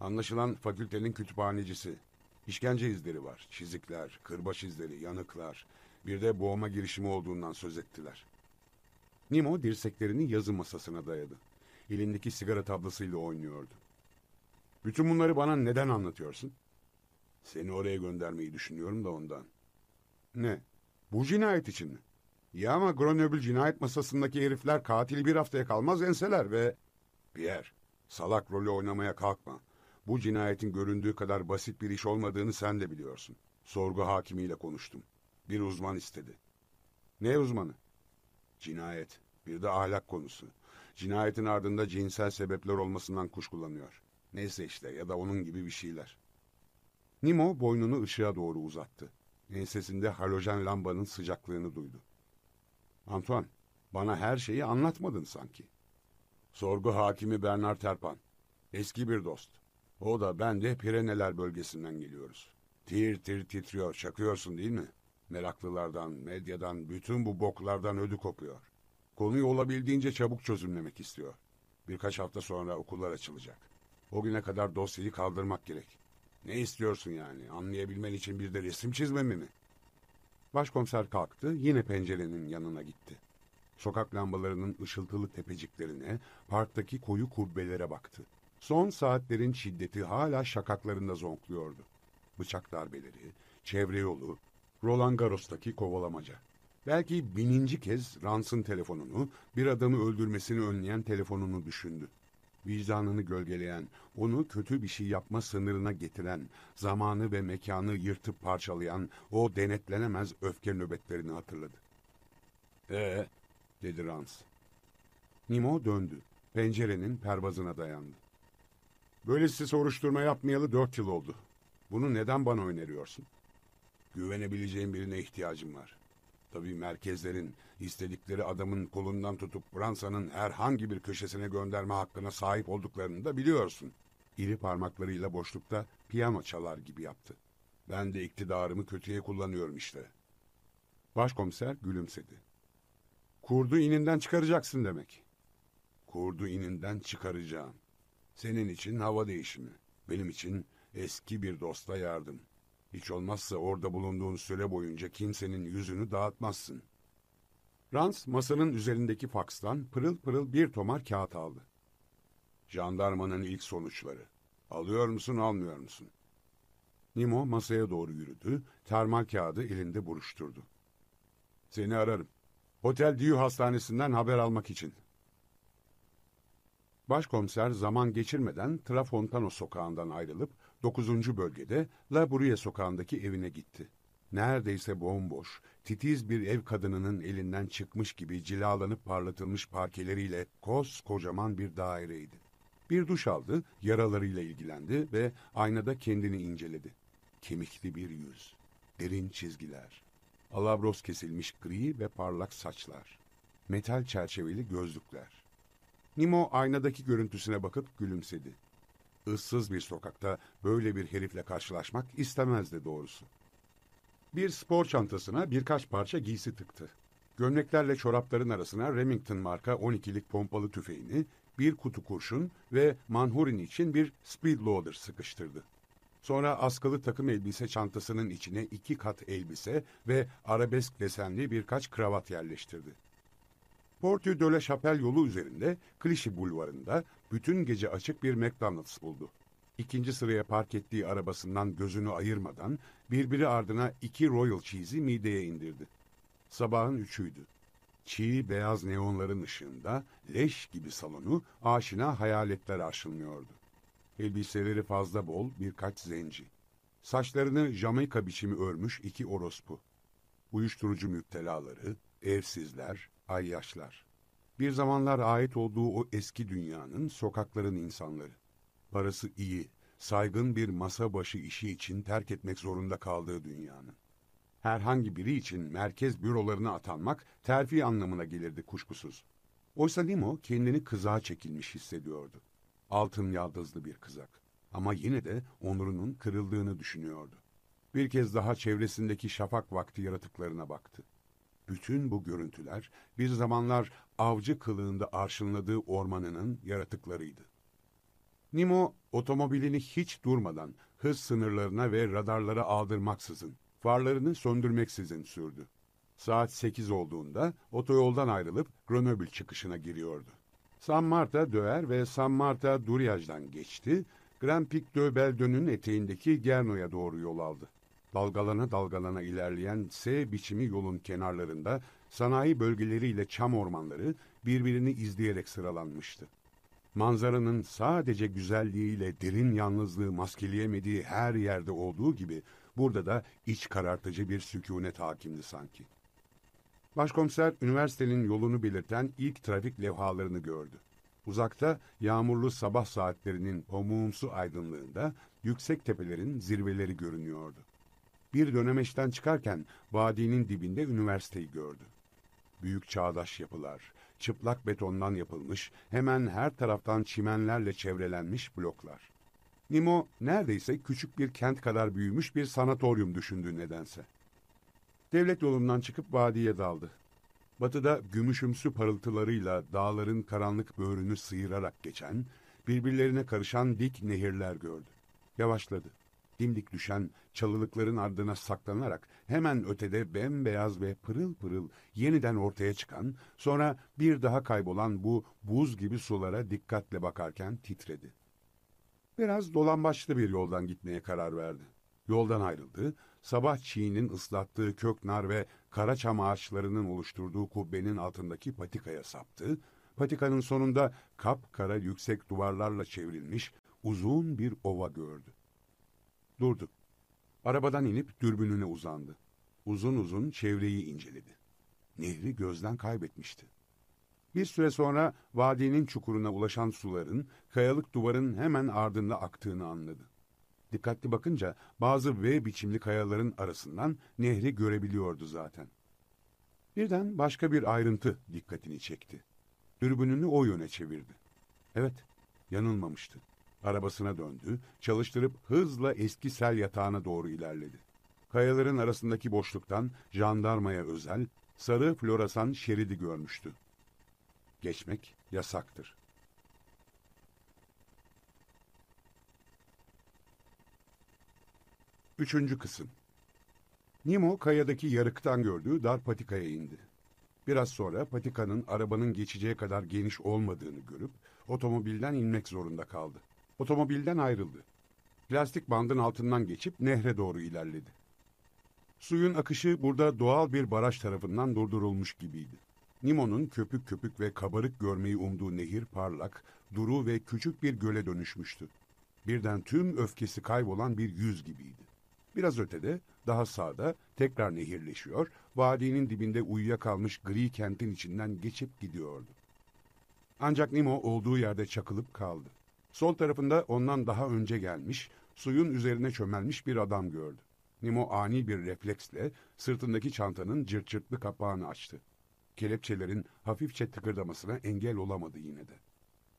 Anlaşılan fakültenin kütüphanecisi. İşkence izleri var. Çizikler, kırbaç izleri, yanıklar. Bir de boğma girişimi olduğundan söz ettiler. Nemo dirseklerini yazı masasına dayadı. Elindeki sigara tablasıyla oynuyordu. Bütün bunları bana neden anlatıyorsun? Seni oraya göndermeyi düşünüyorum da ondan. Ne? Bu cinayet için mi? Ya ama Grenoble cinayet masasındaki herifler katili bir haftaya kalmaz enseler ve... Pierre, salak rolü oynamaya kalkma. Bu cinayetin göründüğü kadar basit bir iş olmadığını sen de biliyorsun. Sorgu hakimiyle konuştum. Bir uzman istedi. Ne uzmanı? Cinayet. Bir de ahlak konusu. Cinayetin ardında cinsel sebepler olmasından kuşkulanıyor. Neyse işte ya da onun gibi bir şeyler. Nemo boynunu ışığa doğru uzattı. Ensesinde halojen lambanın sıcaklığını duydu. Antoine, bana her şeyi anlatmadın sanki. Sorgu hakimi Bernard Terpan. Eski bir dost. O da ben de Pireneler bölgesinden geliyoruz. Tir tir titriyor, çakıyorsun değil mi? Meraklılardan, medyadan, bütün bu boklardan ödü kopuyor. Konuyu olabildiğince çabuk çözümlemek istiyor. Birkaç hafta sonra okullar açılacak. O güne kadar dosyayı kaldırmak gerek. Ne istiyorsun yani? Anlayabilmen için bir de resim çizmemi mi? Başkomiser kalktı, yine pencerenin yanına gitti. Sokak lambalarının ışıltılı tepeciklerine, parktaki koyu kubbelere baktı. Son saatlerin şiddeti hala şakaklarında zonkluyordu. Bıçak darbeleri, çevre yolu, Roland Garros'taki kovalamaca. Belki bininci kez Rans'ın telefonunu, bir adamı öldürmesini önleyen telefonunu düşündü. Vicdanını gölgeleyen, onu kötü bir şey yapma sınırına getiren, zamanı ve mekanı yırtıp parçalayan o denetlenemez öfke nöbetlerini hatırladı. Ee, dedi Rans. Nemo döndü. Pencerenin pervazına dayandı. Böylesi soruşturma yapmayalı dört yıl oldu. Bunu neden bana öneriyorsun? Güvenebileceğim birine ihtiyacım var. Tabii merkezlerin istedikleri adamın kolundan tutup Fransa'nın herhangi bir köşesine gönderme hakkına sahip olduklarını da biliyorsun. İri parmaklarıyla boşlukta piyano çalar gibi yaptı. Ben de iktidarımı kötüye kullanıyorum işte. Başkomiser gülümsedi. Kurdu ininden çıkaracaksın demek. Kurdu ininden çıkaracağım. Senin için hava değişimi. Benim için eski bir dosta yardım. Hiç olmazsa orada bulunduğun süre boyunca kimsenin yüzünü dağıtmazsın. Rans masanın üzerindeki fakstan pırıl pırıl bir tomar kağıt aldı. Jandarmanın ilk sonuçları. Alıyor musun almıyor musun? Nemo masaya doğru yürüdü, termal kağıdı elinde buruşturdu. Seni ararım. Hotel Dieu hastanesinden haber almak için. Başkomiser zaman geçirmeden Trafontano sokağından ayrılıp 9. bölgede La Brouille sokağındaki evine gitti. Neredeyse bomboş, titiz bir ev kadınının elinden çıkmış gibi cilalanıp parlatılmış parkeleriyle koskocaman bir daireydi. Bir duş aldı, yaralarıyla ilgilendi ve aynada kendini inceledi. Kemikli bir yüz, derin çizgiler, alabros kesilmiş gri ve parlak saçlar, metal çerçeveli gözlükler. Nemo aynadaki görüntüsüne bakıp gülümsedi. Issız bir sokakta böyle bir herifle karşılaşmak istemezdi doğrusu. Bir spor çantasına birkaç parça giysi tıktı. Gömleklerle çorapların arasına Remington marka 12'lik pompalı tüfeğini, bir kutu kurşun ve manhurin için bir speed loader sıkıştırdı. Sonra askılı takım elbise çantasının içine iki kat elbise ve arabesk desenli birkaç kravat yerleştirdi. Porte de la Chapelle yolu üzerinde Clichy bulvarında bütün gece açık bir McDonald's buldu. İkinci sıraya park ettiği arabasından gözünü ayırmadan birbiri ardına iki Royal Cheese'i mideye indirdi. Sabahın üçüydü. Çiğ beyaz neonların ışığında leş gibi salonu aşina hayaletler arşınlıyordu. Elbiseleri fazla bol birkaç zenci. Saçlarını Jamaika biçimi örmüş iki orospu. Uyuşturucu müptelaları, evsizler, ayyaşlar. Bir zamanlar ait olduğu o eski dünyanın sokakların insanları. Parası iyi, saygın bir masa başı işi için terk etmek zorunda kaldığı dünyanın. Herhangi biri için merkez bürolarına atanmak terfi anlamına gelirdi kuşkusuz. Oysa Nemo kendini kızağa çekilmiş hissediyordu. Altın yaldızlı bir kızak. Ama yine de onurunun kırıldığını düşünüyordu. Bir kez daha çevresindeki şafak vakti yaratıklarına baktı. Bütün bu görüntüler bir zamanlar avcı kılığında arşınladığı ormanının yaratıklarıydı. Nemo otomobilini hiç durmadan hız sınırlarına ve radarlara aldırmaksızın, farlarını söndürmeksizin sürdü. Saat 8 olduğunda otoyoldan ayrılıp Grenoble çıkışına giriyordu. San Marta Döer ve San Marta Duriyaj'dan geçti, Grand Pic de Beldon'un eteğindeki Gerno'ya doğru yol aldı. Dalgalana dalgalana ilerleyen S biçimi yolun kenarlarında sanayi bölgeleriyle çam ormanları birbirini izleyerek sıralanmıştı. Manzaranın sadece güzelliğiyle derin yalnızlığı maskeleyemediği her yerde olduğu gibi burada da iç karartıcı bir sükunet hakimdi sanki. Başkomiser üniversitenin yolunu belirten ilk trafik levhalarını gördü. Uzakta yağmurlu sabah saatlerinin o mumsu aydınlığında yüksek tepelerin zirveleri görünüyordu. Bir dönemeçten çıkarken vadinin dibinde üniversiteyi gördü. Büyük çağdaş yapılar, çıplak betondan yapılmış, hemen her taraftan çimenlerle çevrelenmiş bloklar. Nimo neredeyse küçük bir kent kadar büyümüş bir sanatoryum düşündü nedense. Devlet yolundan çıkıp vadiye daldı. Batıda gümüşümsü parıltılarıyla dağların karanlık böğrünü sıyırarak geçen, birbirlerine karışan dik nehirler gördü. Yavaşladı. Dimdik düşen çalılıkların ardına saklanarak hemen ötede bembeyaz ve pırıl pırıl yeniden ortaya çıkan, sonra bir daha kaybolan bu buz gibi sulara dikkatle bakarken titredi. Biraz dolambaçlı bir yoldan gitmeye karar verdi. Yoldan ayrıldı, sabah çiğinin ıslattığı kök nar ve kara çam ağaçlarının oluşturduğu kubbenin altındaki patikaya saptı, patikanın sonunda kapkara yüksek duvarlarla çevrilmiş uzun bir ova gördü. Durdu. Arabadan inip dürbününe uzandı. Uzun uzun çevreyi inceledi. Nehri gözden kaybetmişti. Bir süre sonra vadinin çukuruna ulaşan suların kayalık duvarın hemen ardında aktığını anladı. Dikkatli bakınca bazı V biçimli kayaların arasından nehri görebiliyordu zaten. Birden başka bir ayrıntı dikkatini çekti. Dürbününü o yöne çevirdi. Evet, yanılmamıştı. Arabasına döndü, çalıştırıp hızla eski sel yatağına doğru ilerledi. Kayaların arasındaki boşluktan jandarmaya özel sarı floresan şeridi görmüştü. Geçmek yasaktır. Üçüncü kısım Nemo kayadaki yarıktan gördüğü dar patikaya indi. Biraz sonra patikanın arabanın geçeceği kadar geniş olmadığını görüp otomobilden inmek zorunda kaldı. Otomobilden ayrıldı. Plastik bandın altından geçip nehre doğru ilerledi. Suyun akışı burada doğal bir baraj tarafından durdurulmuş gibiydi. Nimo'nun köpük köpük ve kabarık görmeyi umduğu nehir parlak, duru ve küçük bir göle dönüşmüştü. Birden tüm öfkesi kaybolan bir yüz gibiydi. Biraz ötede, daha sağda tekrar nehirleşiyor, vadinin dibinde uyuyakalmış gri kentin içinden geçip gidiyordu. Ancak Nimo olduğu yerde çakılıp kaldı. Sol tarafında ondan daha önce gelmiş, suyun üzerine çömelmiş bir adam gördü. Nemo ani bir refleksle sırtındaki çantanın cırt cırtlı kapağını açtı. Kelepçelerin hafifçe tıkırdamasına engel olamadı yine de.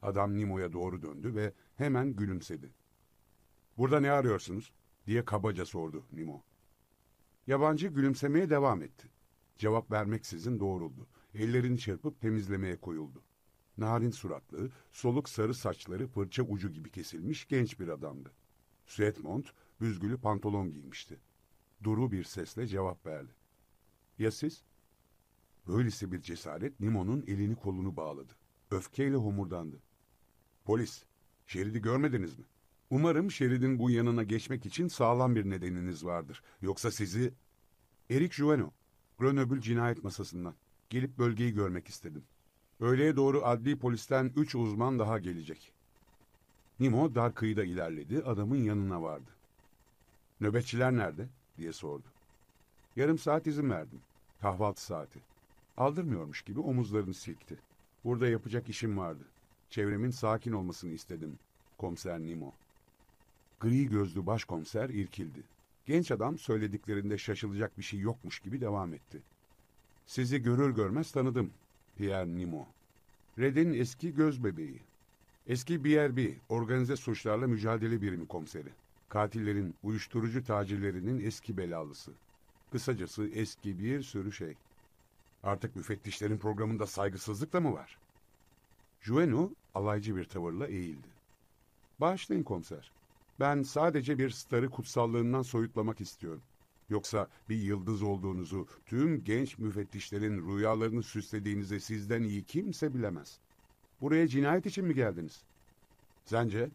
Adam Nimo'ya doğru döndü ve hemen gülümsedi. ''Burada ne arıyorsunuz?'' diye kabaca sordu Nimo. Yabancı gülümsemeye devam etti. Cevap vermeksizin doğruldu. Ellerini çırpıp temizlemeye koyuldu. Narin suratlı, soluk sarı saçları fırça ucu gibi kesilmiş genç bir adamdı. Süet mont, büzgülü pantolon giymişti. Duru bir sesle cevap verdi. Ya siz? Böylesi bir cesaret Nimo'nun elini kolunu bağladı. Öfkeyle homurdandı. Polis, şeridi görmediniz mi? Umarım şeridin bu yanına geçmek için sağlam bir nedeniniz vardır. Yoksa sizi... Erik Jueno, Grenoble cinayet masasından. Gelip bölgeyi görmek istedim. Öğleye doğru adli polisten üç uzman daha gelecek. Nimo dar kıyıda ilerledi, adamın yanına vardı. Nöbetçiler nerede? diye sordu. Yarım saat izin verdim. Kahvaltı saati. Aldırmıyormuş gibi omuzlarını silkti. Burada yapacak işim vardı. Çevremin sakin olmasını istedim. Komiser Nimo. Gri gözlü başkomiser irkildi. Genç adam söylediklerinde şaşılacak bir şey yokmuş gibi devam etti. Sizi görür görmez tanıdım. Pierre Nimo. Red'in eski göz bebeği. Eski BRB, organize suçlarla mücadele birimi komiseri. Katillerin, uyuşturucu tacirlerinin eski belalısı. Kısacası eski bir sürü şey. Artık müfettişlerin programında saygısızlık da mı var? Jueno alaycı bir tavırla eğildi. Bağışlayın komiser. Ben sadece bir starı kutsallığından soyutlamak istiyorum. Yoksa bir yıldız olduğunuzu, tüm genç müfettişlerin rüyalarını süslediğinizi sizden iyi kimse bilemez. Buraya cinayet için mi geldiniz? Sence?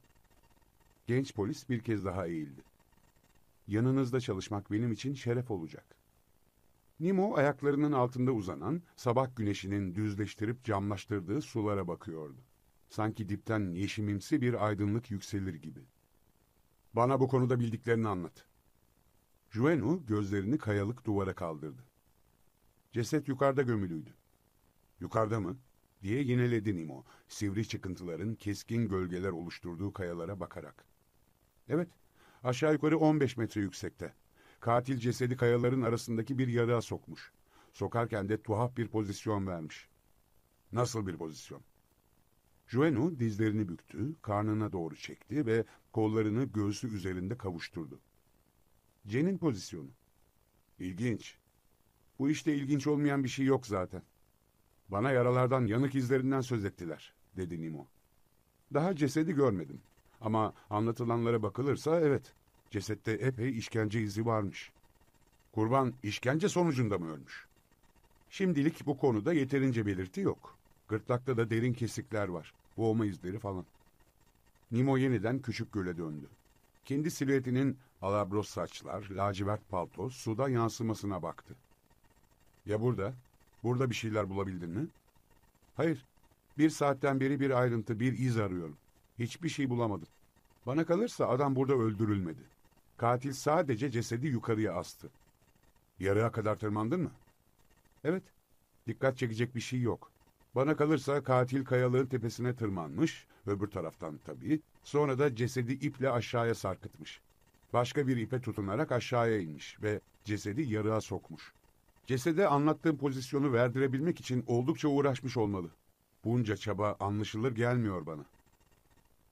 Genç polis bir kez daha eğildi. Yanınızda çalışmak benim için şeref olacak. Nemo ayaklarının altında uzanan, sabah güneşinin düzleştirip camlaştırdığı sulara bakıyordu. Sanki dipten yeşimimsi bir aydınlık yükselir gibi. Bana bu konuda bildiklerini anlat. Juenu gözlerini kayalık duvara kaldırdı. Ceset yukarıda gömülüydü. Yukarıda mı? diye yineledi Nemo, sivri çıkıntıların keskin gölgeler oluşturduğu kayalara bakarak. Evet, aşağı yukarı 15 metre yüksekte. Katil cesedi kayaların arasındaki bir yarığa sokmuş. Sokarken de tuhaf bir pozisyon vermiş. Nasıl bir pozisyon? Juenu dizlerini büktü, karnına doğru çekti ve kollarını göğsü üzerinde kavuşturdu. Cenin pozisyonu. İlginç. Bu işte ilginç olmayan bir şey yok zaten. Bana yaralardan, yanık izlerinden söz ettiler, dedi Nemo. Daha cesedi görmedim. Ama anlatılanlara bakılırsa evet, cesette epey işkence izi varmış. Kurban işkence sonucunda mı ölmüş? Şimdilik bu konuda yeterince belirti yok. Gırtlakta da derin kesikler var, boğma izleri falan. Nemo yeniden küçük göle döndü. Kendi silüetinin alabros saçlar, lacivert palto, suda yansımasına baktı. Ya burada? Burada bir şeyler bulabildin mi? Hayır. Bir saatten beri bir ayrıntı, bir iz arıyorum. Hiçbir şey bulamadım. Bana kalırsa adam burada öldürülmedi. Katil sadece cesedi yukarıya astı. Yarığa kadar tırmandın mı? Evet. Dikkat çekecek bir şey yok. Bana kalırsa katil kayalığın tepesine tırmanmış, öbür taraftan tabii. Sonra da cesedi iple aşağıya sarkıtmış. Başka bir ipe tutunarak aşağıya inmiş ve cesedi yarığa sokmuş. Cesede anlattığım pozisyonu verdirebilmek için oldukça uğraşmış olmalı. Bunca çaba anlaşılır gelmiyor bana.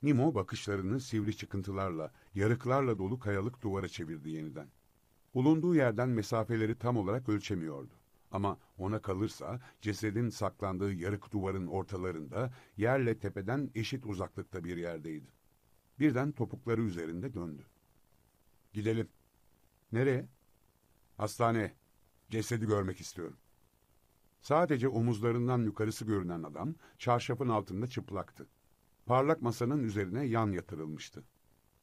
Nemo bakışlarını sivri çıkıntılarla, yarıklarla dolu kayalık duvara çevirdi yeniden. Bulunduğu yerden mesafeleri tam olarak ölçemiyordu. Ama ona kalırsa cesedin saklandığı yarık duvarın ortalarında yerle tepeden eşit uzaklıkta bir yerdeydi. Birden topukları üzerinde döndü. Gidelim. Nereye? Hastane. Cesedi görmek istiyorum. Sadece omuzlarından yukarısı görünen adam çarşafın altında çıplaktı. Parlak masanın üzerine yan yatırılmıştı.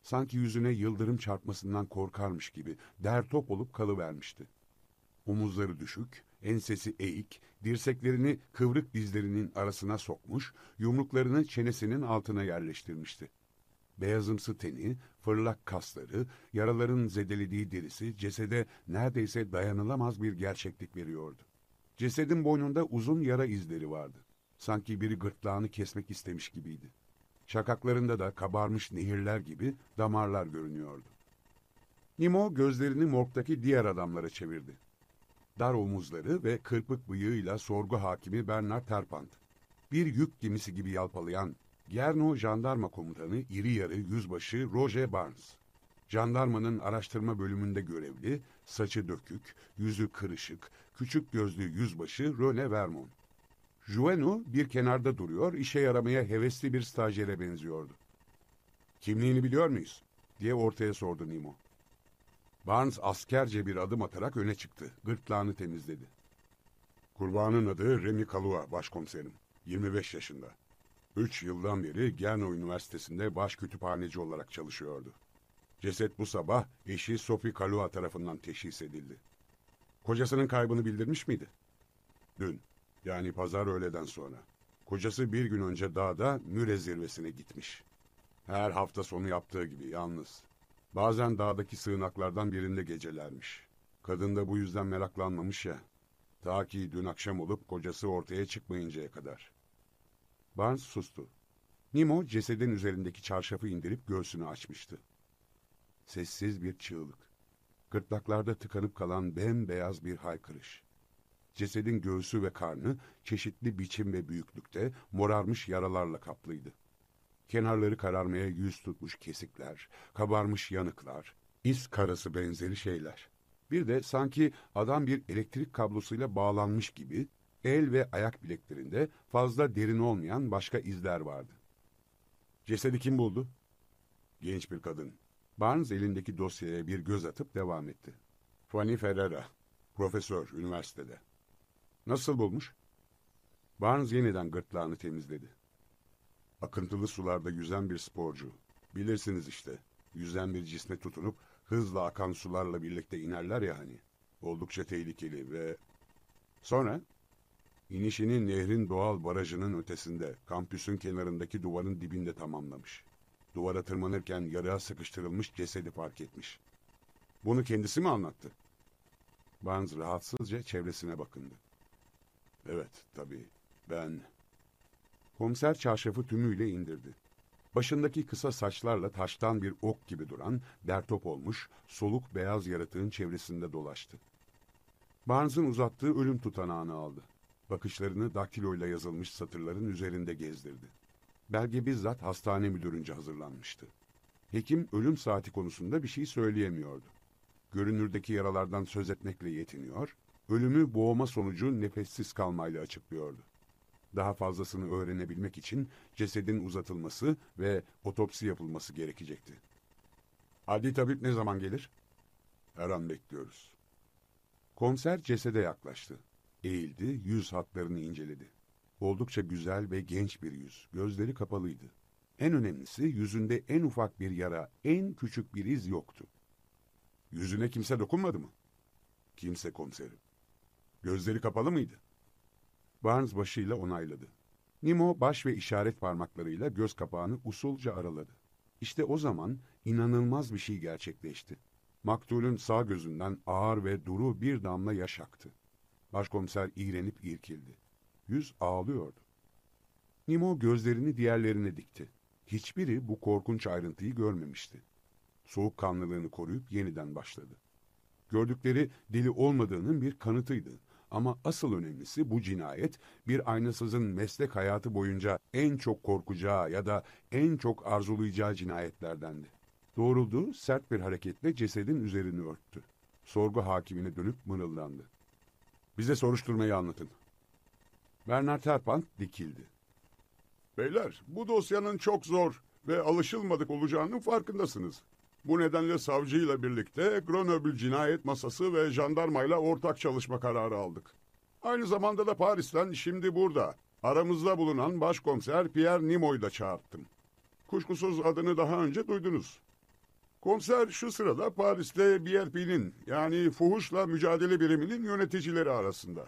Sanki yüzüne yıldırım çarpmasından korkarmış gibi der top olup kalıvermişti. Omuzları düşük, ensesi eğik, dirseklerini kıvrık dizlerinin arasına sokmuş, yumruklarını çenesinin altına yerleştirmişti. Beyazımsı teni, fırlak kasları, yaraların zedelediği derisi cesede neredeyse dayanılamaz bir gerçeklik veriyordu. Cesedin boynunda uzun yara izleri vardı. Sanki biri gırtlağını kesmek istemiş gibiydi. Şakaklarında da kabarmış nehirler gibi damarlar görünüyordu. Nemo gözlerini morgdaki diğer adamlara çevirdi. Dar omuzları ve kırpık bıyığıyla sorgu hakimi Bernard Terpant. Bir yük gemisi gibi yalpalayan Gerno Jandarma Komutanı iri yarı yüzbaşı Roger Barnes. Jandarmanın araştırma bölümünde görevli, saçı dökük, yüzü kırışık, küçük gözlü yüzbaşı Rene Vermont. Juenu bir kenarda duruyor, işe yaramaya hevesli bir stajyere benziyordu. Kimliğini biliyor muyuz? diye ortaya sordu Nemo. Barnes askerce bir adım atarak öne çıktı. Gırtlağını temizledi. Kurbanın adı Remy Kalua, başkomiserim. 25 yaşında. Üç yıldan beri Gerno Üniversitesi'nde baş kütüphaneci olarak çalışıyordu. Ceset bu sabah eşi Sophie Kalua tarafından teşhis edildi. Kocasının kaybını bildirmiş miydi? Dün, yani pazar öğleden sonra. Kocası bir gün önce dağda Müre zirvesine gitmiş. Her hafta sonu yaptığı gibi yalnız. Bazen dağdaki sığınaklardan birinde gecelermiş. Kadın da bu yüzden meraklanmamış ya. Ta ki dün akşam olup kocası ortaya çıkmayıncaya kadar. Barnes sustu. Nemo cesedin üzerindeki çarşafı indirip göğsünü açmıştı. Sessiz bir çığlık. Gırtlaklarda tıkanıp kalan bembeyaz bir haykırış. Cesedin göğsü ve karnı çeşitli biçim ve büyüklükte morarmış yaralarla kaplıydı. Kenarları kararmaya yüz tutmuş kesikler, kabarmış yanıklar, iz karası benzeri şeyler. Bir de sanki adam bir elektrik kablosuyla bağlanmış gibi el ve ayak bileklerinde fazla derin olmayan başka izler vardı. Cesedi kim buldu? Genç bir kadın. Barnes elindeki dosyaya bir göz atıp devam etti. Fanny Ferreira, profesör, üniversitede. Nasıl bulmuş? Barnes yeniden gırtlağını temizledi. Akıntılı sularda yüzen bir sporcu. Bilirsiniz işte, yüzen bir cisme tutunup hızla akan sularla birlikte inerler ya hani. Oldukça tehlikeli ve... Sonra inişini nehrin doğal barajının ötesinde, kampüsün kenarındaki duvarın dibinde tamamlamış. Duvara tırmanırken yarığa sıkıştırılmış cesedi fark etmiş. Bunu kendisi mi anlattı? Barnes rahatsızca çevresine bakındı. Evet, tabii. Ben... Komiser çarşafı tümüyle indirdi. Başındaki kısa saçlarla taştan bir ok gibi duran, dertop olmuş, soluk beyaz yaratığın çevresinde dolaştı. Barnes'ın uzattığı ölüm tutanağını aldı. Bakışlarını daktiloyla yazılmış satırların üzerinde gezdirdi. Belge bizzat hastane müdürünce hazırlanmıştı. Hekim ölüm saati konusunda bir şey söyleyemiyordu. Görünürdeki yaralardan söz etmekle yetiniyor, ölümü boğma sonucu nefessiz kalmayla açıklıyordu. Daha fazlasını öğrenebilmek için cesedin uzatılması ve otopsi yapılması gerekecekti. Adi tabip ne zaman gelir? Her an bekliyoruz. Komiser cesede yaklaştı. Eğildi, yüz hatlarını inceledi. Oldukça güzel ve genç bir yüz, gözleri kapalıydı. En önemlisi yüzünde en ufak bir yara, en küçük bir iz yoktu. Yüzüne kimse dokunmadı mı? Kimse komiserim. Gözleri kapalı mıydı? Barnes başıyla onayladı. Nemo baş ve işaret parmaklarıyla göz kapağını usulca araladı. İşte o zaman inanılmaz bir şey gerçekleşti. Maktulün sağ gözünden ağır ve duru bir damla yaş aktı. Başkomiser iğrenip irkildi. Yüz ağlıyordu. Nemo gözlerini diğerlerine dikti. Hiçbiri bu korkunç ayrıntıyı görmemişti. Soğukkanlılığını koruyup yeniden başladı. Gördükleri deli olmadığının bir kanıtıydı. Ama asıl önemlisi bu cinayet bir aynasızın meslek hayatı boyunca en çok korkacağı ya da en çok arzulayacağı cinayetlerdendi. Doğrulduğu sert bir hareketle cesedin üzerini örttü. Sorgu hakimine dönüp mırıldandı. Bize soruşturmayı anlatın. Bernard Herpant dikildi. Beyler, bu dosyanın çok zor ve alışılmadık olacağının farkındasınız. Bu nedenle savcıyla birlikte Grenoble Cinayet Masası ve jandarmayla ortak çalışma kararı aldık. Aynı zamanda da Paris'ten şimdi burada, aramızda bulunan başkomiser Pierre Nimoy'u da çağırttım. Kuşkusuz adını daha önce duydunuz. Komiser şu sırada Paris'te BLP'nin yani fuhuşla mücadele biriminin yöneticileri arasında.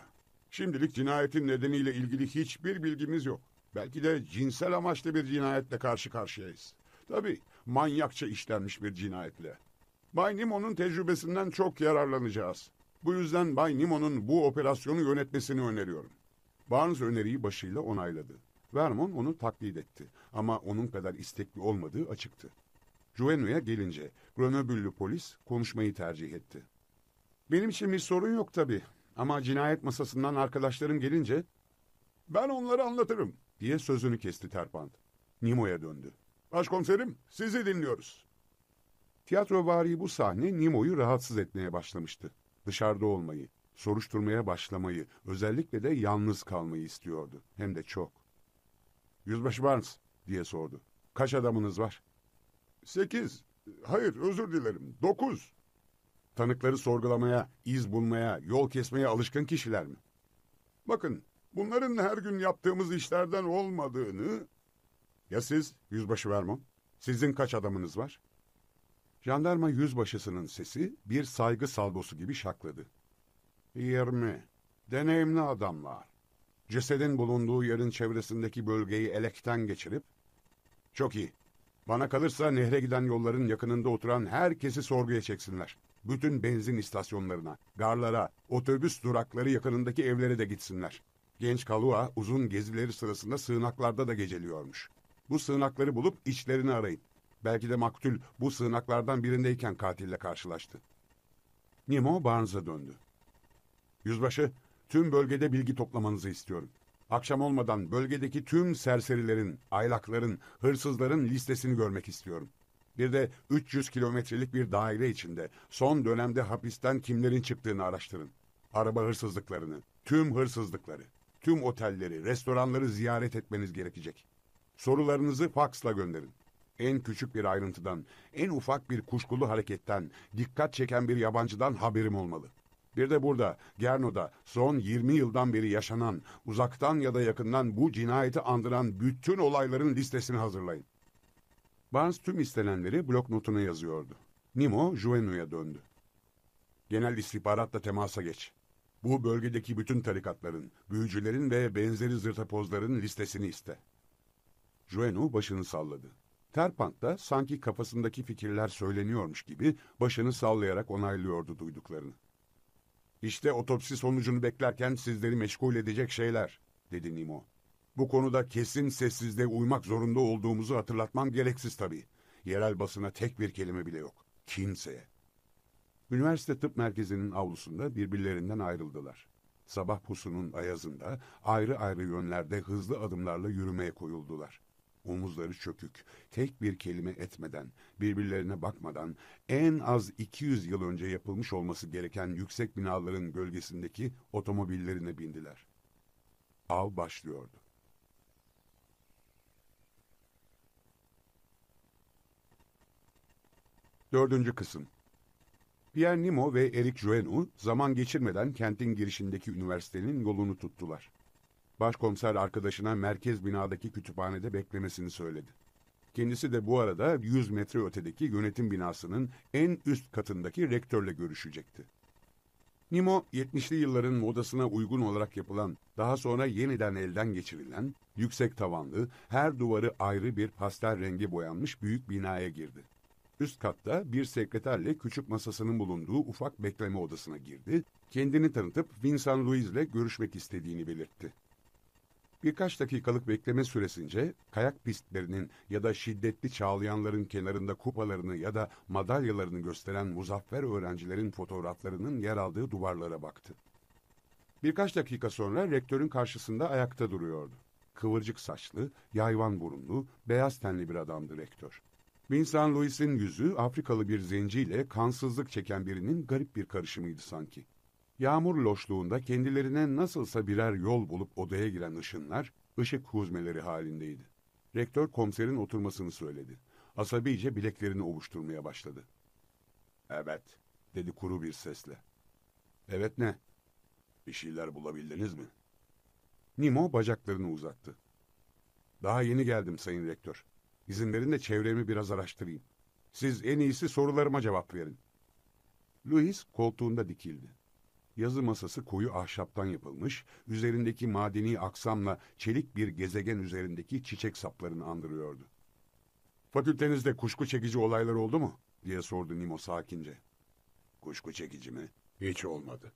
Şimdilik cinayetin nedeniyle ilgili hiçbir bilgimiz yok. Belki de cinsel amaçlı bir cinayetle karşı karşıyayız. Tabii manyakça işlenmiş bir cinayetle. Bay Nimo'nun tecrübesinden çok yararlanacağız. Bu yüzden Bay Nimo'nun bu operasyonu yönetmesini öneriyorum. Barnes öneriyi başıyla onayladı. Vermon onu taklit etti ama onun kadar istekli olmadığı açıktı. Jueno'ya gelince Grenoble'lü polis konuşmayı tercih etti. Benim için bir sorun yok tabii ama cinayet masasından arkadaşlarım gelince Ben onları anlatırım. diye sözünü kesti Terpant. Nimo'ya döndü. Başkomiserim sizi dinliyoruz. Tiyatrovari bu sahne Nimo'yu rahatsız etmeye başlamıştı. Dışarıda olmayı, soruşturmaya başlamayı, özellikle de yalnız kalmayı istiyordu. Hem de çok. Yüzbaşı Barnes diye sordu. Kaç adamınız var? Sekiz. Hayır özür dilerim. Dokuz. Tanıkları sorgulamaya, iz bulmaya, yol kesmeye alışkın kişiler mi? Bakın bunların her gün yaptığımız işlerden olmadığını... Ya siz, Yüzbaşı Vermon? Sizin kaç adamınız var? Jandarma yüzbaşısının sesi bir saygı salvosu gibi şakladı. Yirmi. Deneyimli adamlar. Cesedin bulunduğu yerin çevresindeki bölgeyi elekten geçirip... Çok iyi. Bana kalırsa nehre giden yolların yakınında oturan herkesi sorguya çeksinler. Bütün benzin istasyonlarına, garlara, otobüs durakları yakınındaki evlere de gitsinler. Genç Kalua uzun gezileri sırasında sığınaklarda da geceliyormuş. Bu sığınakları bulup içlerini arayın. Belki de maktul bu sığınaklardan birindeyken katille karşılaştı. Nemo Barnes'a döndü. Yüzbaşı, tüm bölgede bilgi toplamanızı istiyorum. Akşam olmadan bölgedeki tüm serserilerin, aylakların, hırsızların listesini görmek istiyorum. Bir de 300 kilometrelik bir daire içinde son dönemde hapisten kimlerin çıktığını araştırın. Araba hırsızlıklarını, tüm hırsızlıkları, tüm otelleri, restoranları ziyaret etmeniz gerekecek. Sorularınızı faksla gönderin. En küçük bir ayrıntıdan, en ufak bir kuşkulu hareketten, dikkat çeken bir yabancıdan haberim olmalı. Bir de burada, Gerno'da son 20 yıldan beri yaşanan, uzaktan ya da yakından bu cinayeti andıran bütün olayların listesini hazırlayın. Barnes tüm istenenleri blok notuna yazıyordu. Nimo, Juenu'ya döndü. Genel istihbaratla temasa geç. Bu bölgedeki bütün tarikatların, büyücülerin ve benzeri zırtapozların listesini iste. Juenu başını salladı. Terpant da sanki kafasındaki fikirler söyleniyormuş gibi başını sallayarak onaylıyordu duyduklarını. İşte otopsi sonucunu beklerken sizleri meşgul edecek şeyler, dedi Nimo. Bu konuda kesin sessizliğe uymak zorunda olduğumuzu hatırlatmam gereksiz tabii. Yerel basına tek bir kelime bile yok. Kimseye. Üniversite Tıp Merkezi'nin avlusunda birbirlerinden ayrıldılar. Sabah pusunun ayazında ayrı ayrı yönlerde hızlı adımlarla yürümeye koyuldular. Omuzları çökük, tek bir kelime etmeden, birbirlerine bakmadan en az 200 yıl önce yapılmış olması gereken yüksek binaların gölgesindeki otomobillerine bindiler. Av başlıyordu. Dördüncü kısım Pierre Nimo ve Eric Juenu zaman geçirmeden kentin girişindeki üniversitenin yolunu tuttular. Başkomiser arkadaşına merkez binadaki kütüphanede beklemesini söyledi. Kendisi de bu arada 100 metre ötedeki yönetim binasının en üst katındaki rektörle görüşecekti. Nimo, 70'li yılların modasına uygun olarak yapılan, daha sonra yeniden elden geçirilen, yüksek tavanlı, her duvarı ayrı bir pastel rengi boyanmış büyük binaya girdi. Üst katta bir sekreterle küçük masasının bulunduğu ufak bekleme odasına girdi, kendini tanıtıp Vincent Louis ile görüşmek istediğini belirtti. Birkaç dakikalık bekleme süresince kayak pistlerinin ya da şiddetli çağlayanların kenarında kupalarını ya da madalyalarını gösteren muzaffer öğrencilerin fotoğraflarının yer aldığı duvarlara baktı. Birkaç dakika sonra rektörün karşısında ayakta duruyordu. Kıvırcık saçlı, yayvan burunlu, beyaz tenli bir adamdı rektör. Vincent Louis'in yüzü Afrikalı bir zenciyle kansızlık çeken birinin garip bir karışımıydı sanki. Yağmur loşluğunda kendilerine nasılsa birer yol bulup odaya giren ışınlar, ışık huzmeleri halindeydi. Rektör komiserin oturmasını söyledi. Asabice bileklerini ovuşturmaya başladı. Evet, dedi kuru bir sesle. Evet ne? Bir şeyler bulabildiniz mi? Nimo bacaklarını uzattı. Daha yeni geldim sayın rektör. İzin verin de çevremi biraz araştırayım. Siz en iyisi sorularıma cevap verin. Louis koltuğunda dikildi. Yazı masası koyu ahşaptan yapılmış, üzerindeki madeni aksamla çelik bir gezegen üzerindeki çiçek saplarını andırıyordu. Fakültenizde kuşku çekici olaylar oldu mu? diye sordu Nimo sakince. Kuşku çekici mi? Hiç olmadı.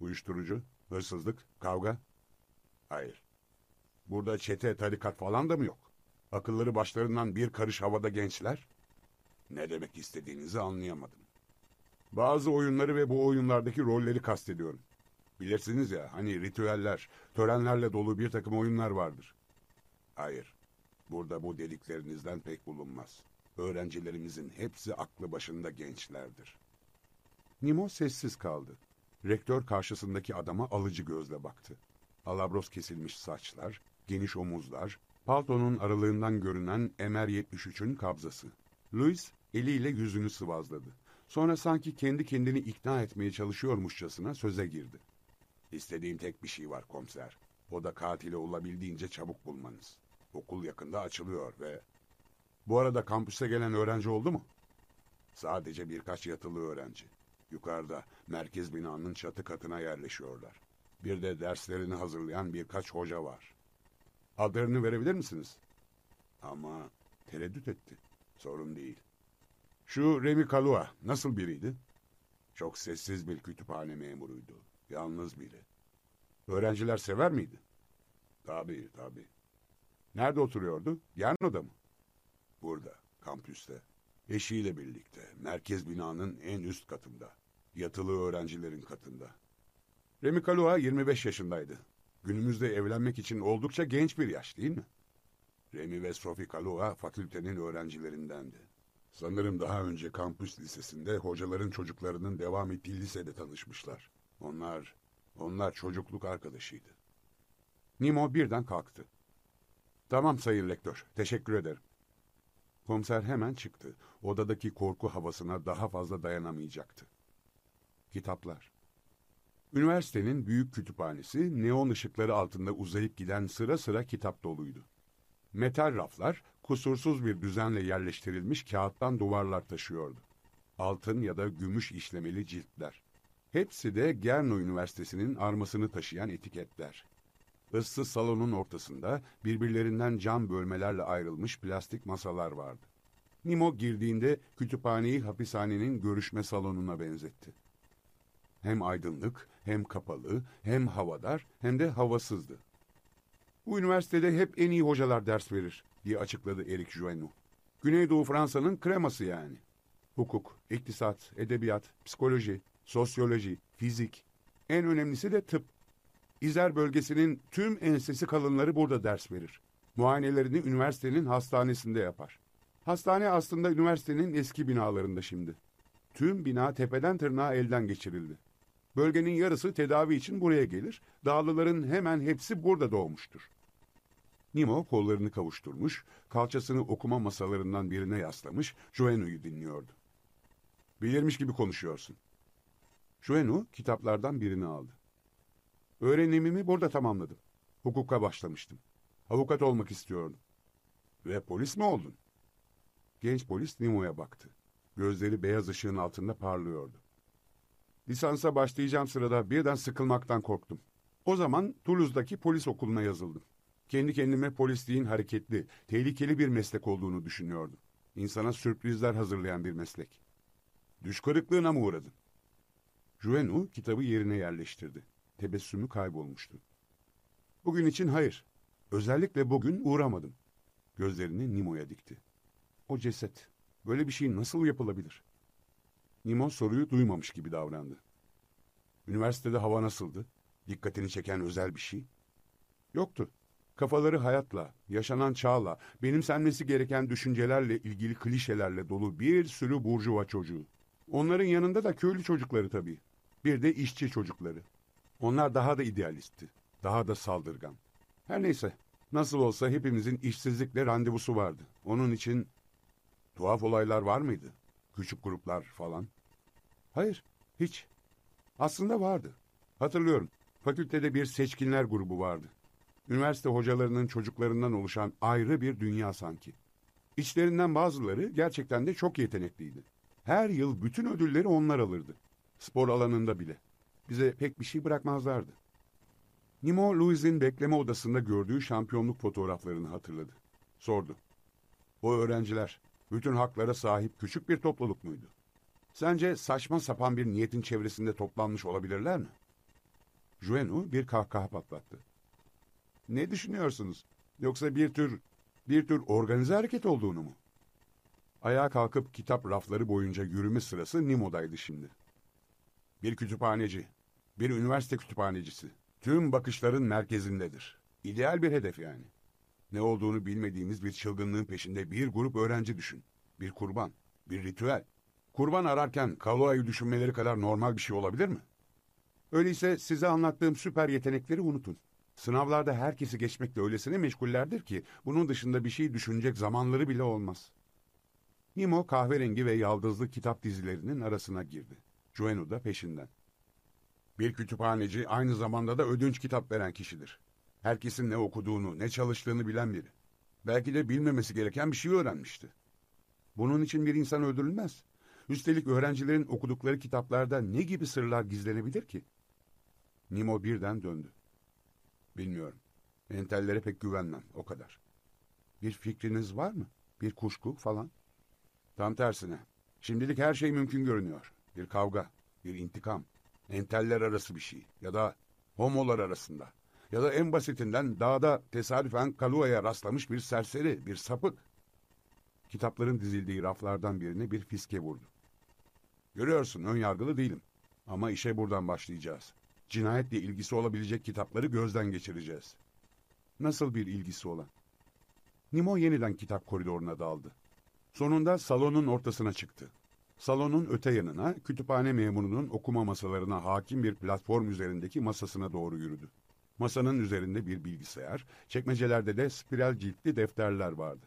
Uyuşturucu, hırsızlık, kavga? Hayır. Burada çete, tarikat falan da mı yok? Akılları başlarından bir karış havada gençler? Ne demek istediğinizi anlayamadım. Bazı oyunları ve bu oyunlardaki rolleri kastediyorum. Bilirsiniz ya hani ritüeller, törenlerle dolu bir takım oyunlar vardır. Hayır, burada bu dediklerinizden pek bulunmaz. Öğrencilerimizin hepsi aklı başında gençlerdir. Nimo sessiz kaldı. Rektör karşısındaki adama alıcı gözle baktı. Alabros kesilmiş saçlar, geniş omuzlar, paltonun aralığından görünen MR-73'ün kabzası. Louis eliyle yüzünü sıvazladı. Sonra sanki kendi kendini ikna etmeye çalışıyormuşçasına söze girdi. İstediğim tek bir şey var komiser. O da katili olabildiğince çabuk bulmanız. Okul yakında açılıyor ve... Bu arada kampüse gelen öğrenci oldu mu? Sadece birkaç yatılı öğrenci. Yukarıda merkez binanın çatı katına yerleşiyorlar. Bir de derslerini hazırlayan birkaç hoca var. Adlarını verebilir misiniz? Ama tereddüt etti. Sorun değil. Şu Remi Kalua nasıl biriydi? Çok sessiz bir kütüphane memuruydu. Yalnız biri. Öğrenciler sever miydi? Tabii tabii. Nerede oturuyordu? Yerno'da mı? Burada, kampüste. Eşiyle birlikte, merkez binanın en üst katında. Yatılı öğrencilerin katında. Remi Kalua 25 yaşındaydı. Günümüzde evlenmek için oldukça genç bir yaş değil mi? Remi ve Sophie Kalua fakültenin öğrencilerindendi. Sanırım daha önce kampüs lisesinde hocaların çocuklarının devam ettiği lisede tanışmışlar. Onlar, onlar çocukluk arkadaşıydı. Nimo birden kalktı. Tamam sayın rektör, teşekkür ederim. Komiser hemen çıktı. Odadaki korku havasına daha fazla dayanamayacaktı. Kitaplar. Üniversitenin büyük kütüphanesi neon ışıkları altında uzayıp giden sıra sıra kitap doluydu. Metal raflar kusursuz bir düzenle yerleştirilmiş kağıttan duvarlar taşıyordu. Altın ya da gümüş işlemeli ciltler. Hepsi de Gerno Üniversitesi'nin armasını taşıyan etiketler. Issız salonun ortasında birbirlerinden cam bölmelerle ayrılmış plastik masalar vardı. Nimo girdiğinde kütüphaneyi hapishanenin görüşme salonuna benzetti. Hem aydınlık, hem kapalı, hem havadar, hem de havasızdı. Bu üniversitede hep en iyi hocalar ders verir, diye açıkladı Eric Jouenou. Güneydoğu Fransa'nın kreması yani. Hukuk, iktisat, edebiyat, psikoloji, sosyoloji, fizik, en önemlisi de tıp. İzer bölgesinin tüm ensesi kalınları burada ders verir. Muayenelerini üniversitenin hastanesinde yapar. Hastane aslında üniversitenin eski binalarında şimdi. Tüm bina tepeden tırnağa elden geçirildi. Bölgenin yarısı tedavi için buraya gelir. Dağlıların hemen hepsi burada doğmuştur. Nimo kollarını kavuşturmuş, kalçasını okuma masalarından birine yaslamış, Joenou'yu dinliyordu. Bilirmiş gibi konuşuyorsun. Joenou kitaplardan birini aldı. Öğrenimimi burada tamamladım. Hukuka başlamıştım. Avukat olmak istiyordum. Ve polis mi oldun? Genç polis Nimo'ya baktı. Gözleri beyaz ışığın altında parlıyordu. Lisansa başlayacağım sırada birden sıkılmaktan korktum. O zaman Toulouse'daki polis okuluna yazıldım. Kendi kendime polisliğin hareketli, tehlikeli bir meslek olduğunu düşünüyordum. İnsana sürprizler hazırlayan bir meslek. Düş kırıklığına mı uğradın? Juenu kitabı yerine yerleştirdi. Tebessümü kaybolmuştu. Bugün için hayır. Özellikle bugün uğramadım. Gözlerini Nimo'ya dikti. O ceset. Böyle bir şey nasıl yapılabilir? Nimo soruyu duymamış gibi davrandı. Üniversitede hava nasıldı? Dikkatini çeken özel bir şey? Yoktu. Kafaları hayatla, yaşanan çağla, benimsenmesi gereken düşüncelerle ilgili klişelerle dolu bir sürü burjuva çocuğu. Onların yanında da köylü çocukları tabii. Bir de işçi çocukları. Onlar daha da idealistti, daha da saldırgan. Her neyse, nasıl olsa hepimizin işsizlikle randevusu vardı. Onun için tuhaf olaylar var mıydı? Küçük gruplar falan. Hayır, hiç. Aslında vardı. Hatırlıyorum, fakültede bir seçkinler grubu vardı. Üniversite hocalarının çocuklarından oluşan ayrı bir dünya sanki. İçlerinden bazıları gerçekten de çok yetenekliydi. Her yıl bütün ödülleri onlar alırdı. Spor alanında bile. Bize pek bir şey bırakmazlardı. Nimo, Louis'in bekleme odasında gördüğü şampiyonluk fotoğraflarını hatırladı. Sordu. O öğrenciler bütün haklara sahip küçük bir topluluk muydu? Sence saçma sapan bir niyetin çevresinde toplanmış olabilirler mi? Juenu bir kahkaha patlattı. Ne düşünüyorsunuz? Yoksa bir tür, bir tür organize hareket olduğunu mu? Ayağa kalkıp kitap rafları boyunca yürüme sırası Nimo'daydı şimdi. Bir kütüphaneci, bir üniversite kütüphanecisi. Tüm bakışların merkezindedir. İdeal bir hedef yani. Ne olduğunu bilmediğimiz bir çılgınlığın peşinde bir grup öğrenci düşün. Bir kurban, bir ritüel. Kurban ararken Kaloa'yı düşünmeleri kadar normal bir şey olabilir mi? Öyleyse size anlattığım süper yetenekleri unutun. Sınavlarda herkesi geçmekle öylesine meşgullerdir ki bunun dışında bir şey düşünecek zamanları bile olmaz. Nimo kahverengi ve yaldızlı kitap dizilerinin arasına girdi. Juenu da peşinden. Bir kütüphaneci aynı zamanda da ödünç kitap veren kişidir. Herkesin ne okuduğunu, ne çalıştığını bilen biri. Belki de bilmemesi gereken bir şey öğrenmişti. Bunun için bir insan öldürülmez. Üstelik öğrencilerin okudukları kitaplarda ne gibi sırlar gizlenebilir ki? Nimo birden döndü. Bilmiyorum. Entellere pek güvenmem, o kadar. Bir fikriniz var mı? Bir kuşku falan? Tam tersine. Şimdilik her şey mümkün görünüyor. Bir kavga, bir intikam, enteller arası bir şey ya da homolar arasında. Ya da en basitinden dağda tesadüfen Kalua'ya rastlamış bir serseri, bir sapık. Kitapların dizildiği raflardan birine bir fiske vurdu. Görüyorsun ön yargılı değilim. Ama işe buradan başlayacağız. Cinayetle ilgisi olabilecek kitapları gözden geçireceğiz. Nasıl bir ilgisi olan? Nimo yeniden kitap koridoruna daldı. Sonunda salonun ortasına çıktı. Salonun öte yanına kütüphane memurunun okuma masalarına hakim bir platform üzerindeki masasına doğru yürüdü. Masanın üzerinde bir bilgisayar, çekmecelerde de spiral ciltli defterler vardı.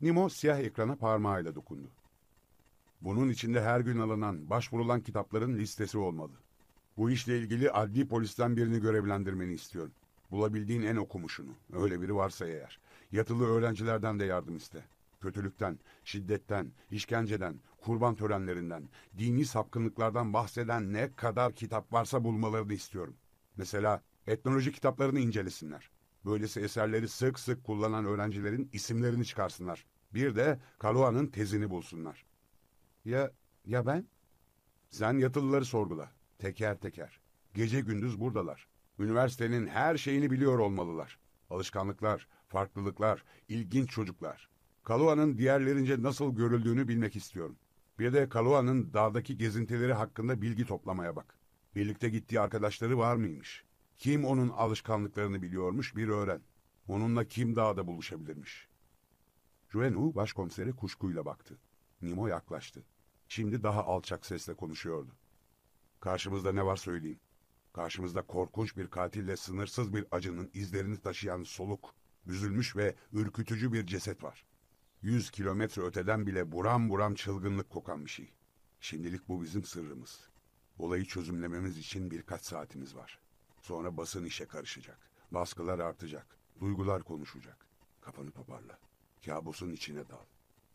Nimo siyah ekrana parmağıyla dokundu. Bunun içinde her gün alınan, başvurulan kitapların listesi olmalı. Bu işle ilgili adli polisten birini görevlendirmeni istiyorum. Bulabildiğin en okumuşunu, öyle biri varsa eğer. Yatılı öğrencilerden de yardım iste. Kötülükten, şiddetten, işkenceden, kurban törenlerinden, dini sapkınlıklardan bahseden ne kadar kitap varsa bulmalarını istiyorum. Mesela etnoloji kitaplarını incelesinler. Böylesi eserleri sık sık kullanan öğrencilerin isimlerini çıkarsınlar. Bir de Kaloa'nın tezini bulsunlar. Ya, ya ben? Sen yatılıları sorgula. Teker teker. Gece gündüz buradalar. Üniversitenin her şeyini biliyor olmalılar. Alışkanlıklar, farklılıklar, ilginç çocuklar. Kaloa'nın diğerlerince nasıl görüldüğünü bilmek istiyorum. Bir de Kaloa'nın dağdaki gezintileri hakkında bilgi toplamaya bak. Birlikte gittiği arkadaşları var mıymış? Kim onun alışkanlıklarını biliyormuş bir öğren. Onunla kim dağda buluşabilirmiş? Juenu başkomisere kuşkuyla baktı. Nimo yaklaştı. Şimdi daha alçak sesle konuşuyordu. Karşımızda ne var söyleyeyim. Karşımızda korkunç bir katille sınırsız bir acının izlerini taşıyan soluk, büzülmüş ve ürkütücü bir ceset var. Yüz kilometre öteden bile buram buram çılgınlık kokan bir şey. Şimdilik bu bizim sırrımız. Olayı çözümlememiz için birkaç saatimiz var. Sonra basın işe karışacak. Baskılar artacak. Duygular konuşacak. Kafanı toparla. Kabusun içine dal.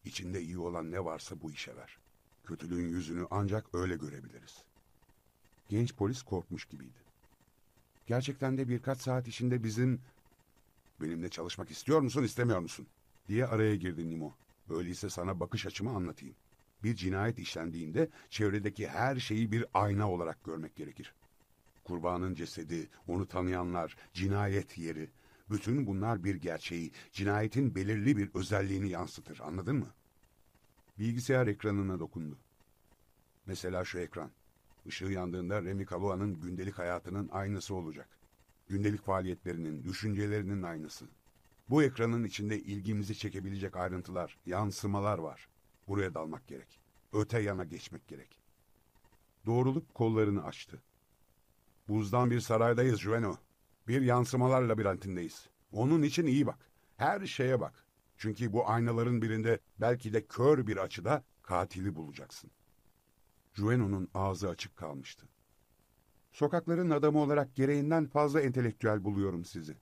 İçinde iyi olan ne varsa bu işe ver. Kötülüğün yüzünü ancak öyle görebiliriz. Genç polis korkmuş gibiydi. Gerçekten de birkaç saat içinde bizim... Benimle çalışmak istiyor musun, istemiyor musun? Diye araya girdi Nimo. Öyleyse sana bakış açımı anlatayım. Bir cinayet işlendiğinde çevredeki her şeyi bir ayna olarak görmek gerekir. Kurbanın cesedi, onu tanıyanlar, cinayet yeri. Bütün bunlar bir gerçeği, cinayetin belirli bir özelliğini yansıtır. Anladın mı? Bilgisayar ekranına dokundu. Mesela şu ekran. Işığı yandığında Remy Kalua'nın gündelik hayatının aynısı olacak. Gündelik faaliyetlerinin, düşüncelerinin aynısı. Bu ekranın içinde ilgimizi çekebilecek ayrıntılar, yansımalar var. Buraya dalmak gerek. Öte yana geçmek gerek. Doğruluk kollarını açtı. Buzdan bir saraydayız Jueno. Bir yansımalar labirentindeyiz. Onun için iyi bak. Her şeye bak. Çünkü bu aynaların birinde belki de kör bir açıda katili bulacaksın. Jueno'nun ağzı açık kalmıştı. Sokakların adamı olarak gereğinden fazla entelektüel buluyorum sizi.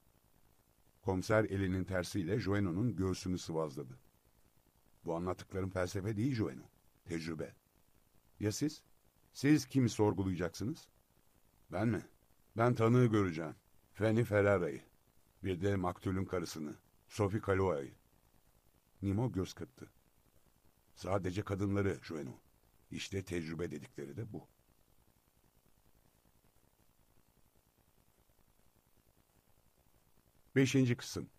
Komiser elinin tersiyle Jueno'nun göğsünü sıvazladı. Bu anlattıklarım felsefe değil Jueno. Tecrübe. Ya siz? Siz kimi sorgulayacaksınız? Ben mi? Ben tanığı göreceğim. Fanny Ferrara'yı. Bir de maktulün karısını. Sophie Kaloa'yı. Nimo göz kırptı. Sadece kadınları Jueno. İşte tecrübe dedikleri de bu. Beşinci kısım.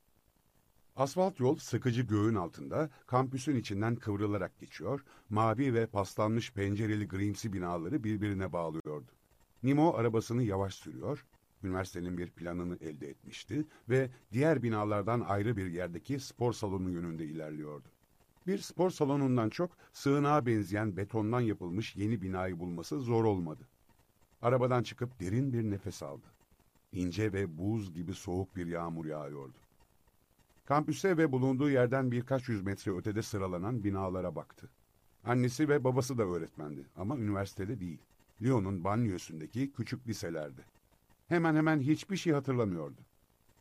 Asfalt yol sıkıcı göğün altında kampüsün içinden kıvrılarak geçiyor, mavi ve paslanmış pencereli grimsi binaları birbirine bağlıyordu. Nimo arabasını yavaş sürüyor, üniversitenin bir planını elde etmişti ve diğer binalardan ayrı bir yerdeki spor salonu yönünde ilerliyordu. Bir spor salonundan çok sığınağa benzeyen betondan yapılmış yeni binayı bulması zor olmadı. Arabadan çıkıp derin bir nefes aldı. İnce ve buz gibi soğuk bir yağmur yağıyordu. Kampüse ve bulunduğu yerden birkaç yüz metre ötede sıralanan binalara baktı. Annesi ve babası da öğretmendi ama üniversitede değil. Lyon'un banyosundaki küçük liselerde. Hemen hemen hiçbir şey hatırlamıyordu.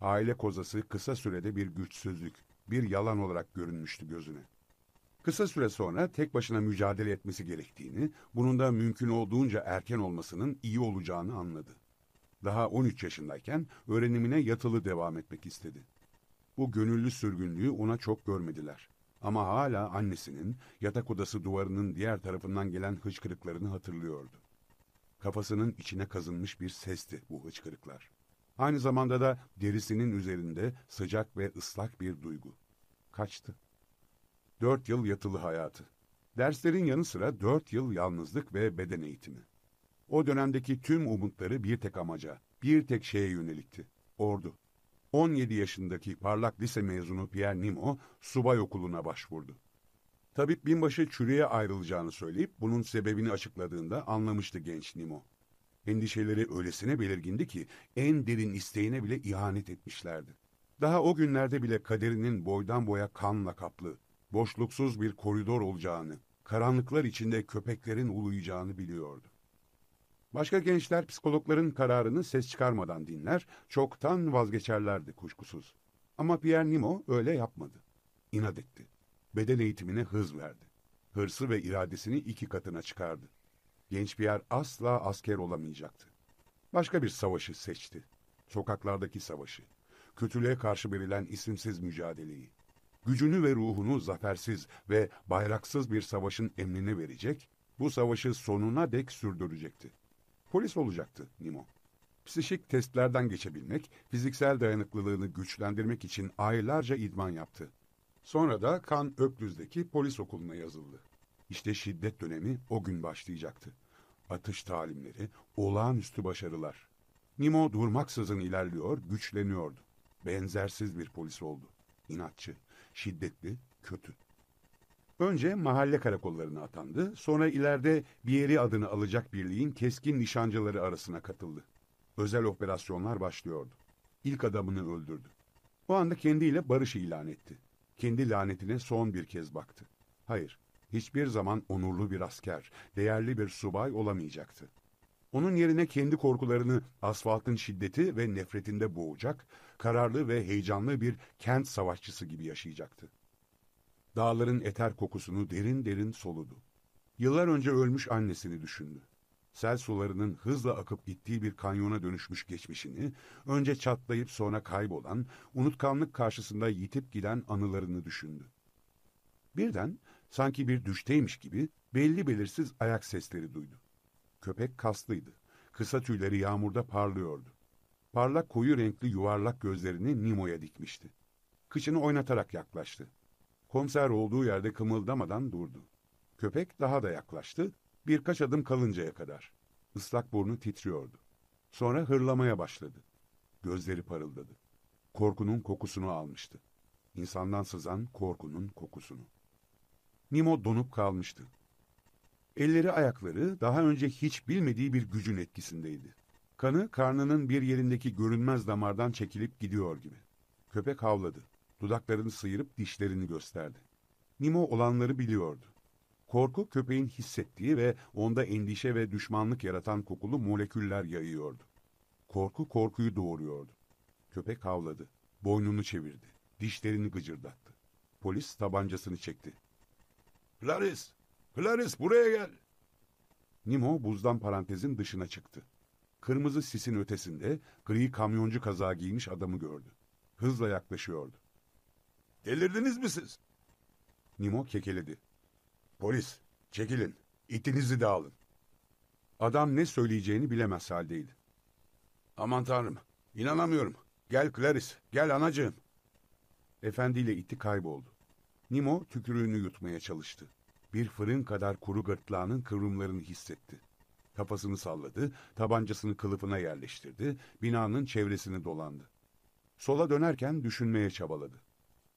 Aile kozası kısa sürede bir güçsüzlük, bir yalan olarak görünmüştü gözüne. Kısa süre sonra tek başına mücadele etmesi gerektiğini, bunun da mümkün olduğunca erken olmasının iyi olacağını anladı. Daha 13 yaşındayken öğrenimine yatılı devam etmek istedi. Bu gönüllü sürgünlüğü ona çok görmediler. Ama hala annesinin yatak odası duvarının diğer tarafından gelen hıçkırıklarını hatırlıyordu. Kafasının içine kazınmış bir sesti bu hıçkırıklar. Aynı zamanda da derisinin üzerinde sıcak ve ıslak bir duygu. Kaçtı. Dört yıl yatılı hayatı. Derslerin yanı sıra dört yıl yalnızlık ve beden eğitimi. O dönemdeki tüm umutları bir tek amaca, bir tek şeye yönelikti. Ordu. 17 yaşındaki parlak lise mezunu Pierre Nimo, subay okuluna başvurdu. Tabip binbaşı çürüye ayrılacağını söyleyip bunun sebebini açıkladığında anlamıştı genç Nimo. Endişeleri öylesine belirgindi ki en derin isteğine bile ihanet etmişlerdi. Daha o günlerde bile kaderinin boydan boya kanla kaplı, boşluksuz bir koridor olacağını, karanlıklar içinde köpeklerin uluyacağını biliyordu. Başka gençler psikologların kararını ses çıkarmadan dinler, çoktan vazgeçerlerdi kuşkusuz. Ama Pierre Nimo öyle yapmadı. İnat etti. Beden eğitimine hız verdi. Hırsı ve iradesini iki katına çıkardı. Genç Pierre asla asker olamayacaktı. Başka bir savaşı seçti. Sokaklardaki savaşı. Kötülüğe karşı verilen isimsiz mücadeleyi. Gücünü ve ruhunu zafersiz ve bayraksız bir savaşın emrine verecek, bu savaşı sonuna dek sürdürecekti. Polis olacaktı Nimo. Psişik testlerden geçebilmek, fiziksel dayanıklılığını güçlendirmek için aylarca idman yaptı. Sonra da Kan Öklüz'deki polis okuluna yazıldı. İşte şiddet dönemi o gün başlayacaktı. Atış talimleri, olağanüstü başarılar. Nimo durmaksızın ilerliyor, güçleniyordu. Benzersiz bir polis oldu. İnatçı, şiddetli, kötü. Önce mahalle karakollarına atandı, sonra ileride bir yeri adını alacak birliğin keskin nişancıları arasına katıldı. Özel operasyonlar başlıyordu. İlk adamını öldürdü. O anda kendiyle barış ilan etti. Kendi lanetine son bir kez baktı. Hayır, hiçbir zaman onurlu bir asker, değerli bir subay olamayacaktı. Onun yerine kendi korkularını asfaltın şiddeti ve nefretinde boğacak, kararlı ve heyecanlı bir kent savaşçısı gibi yaşayacaktı. Dağların eter kokusunu derin derin soludu. Yıllar önce ölmüş annesini düşündü. Sel sularının hızla akıp gittiği bir kanyona dönüşmüş geçmişini, önce çatlayıp sonra kaybolan, unutkanlık karşısında yitip giden anılarını düşündü. Birden, sanki bir düşteymiş gibi belli belirsiz ayak sesleri duydu. Köpek kaslıydı. Kısa tüyleri yağmurda parlıyordu. Parlak koyu renkli yuvarlak gözlerini Nimo'ya dikmişti. Kıçını oynatarak yaklaştı. Komiser olduğu yerde kımıldamadan durdu. Köpek daha da yaklaştı, birkaç adım kalıncaya kadar. Islak burnu titriyordu. Sonra hırlamaya başladı. Gözleri parıldadı. Korkunun kokusunu almıştı. İnsandan sızan korkunun kokusunu. Nimo donup kalmıştı. Elleri ayakları daha önce hiç bilmediği bir gücün etkisindeydi. Kanı karnının bir yerindeki görünmez damardan çekilip gidiyor gibi. Köpek havladı. Dudaklarını sıyırıp dişlerini gösterdi. Nimo olanları biliyordu. Korku köpeğin hissettiği ve onda endişe ve düşmanlık yaratan kokulu moleküller yayıyordu. Korku korkuyu doğuruyordu. Köpek havladı. Boynunu çevirdi. Dişlerini gıcırdattı. Polis tabancasını çekti. Clarice! Clarice buraya gel! Nimo buzdan parantezin dışına çıktı. Kırmızı sisin ötesinde gri kamyoncu kazağı giymiş adamı gördü. Hızla yaklaşıyordu. Delirdiniz mi siz? Nimo kekeledi. Polis, çekilin. İtinizi de alın. Adam ne söyleyeceğini bilemez haldeydi. Aman tanrım, inanamıyorum. Gel Clarice, gel anacığım. Efendiyle iti kayboldu. Nimo tükürüğünü yutmaya çalıştı. Bir fırın kadar kuru gırtlağının kıvrımlarını hissetti. Kafasını salladı, tabancasını kılıfına yerleştirdi, binanın çevresini dolandı. Sola dönerken düşünmeye çabaladı.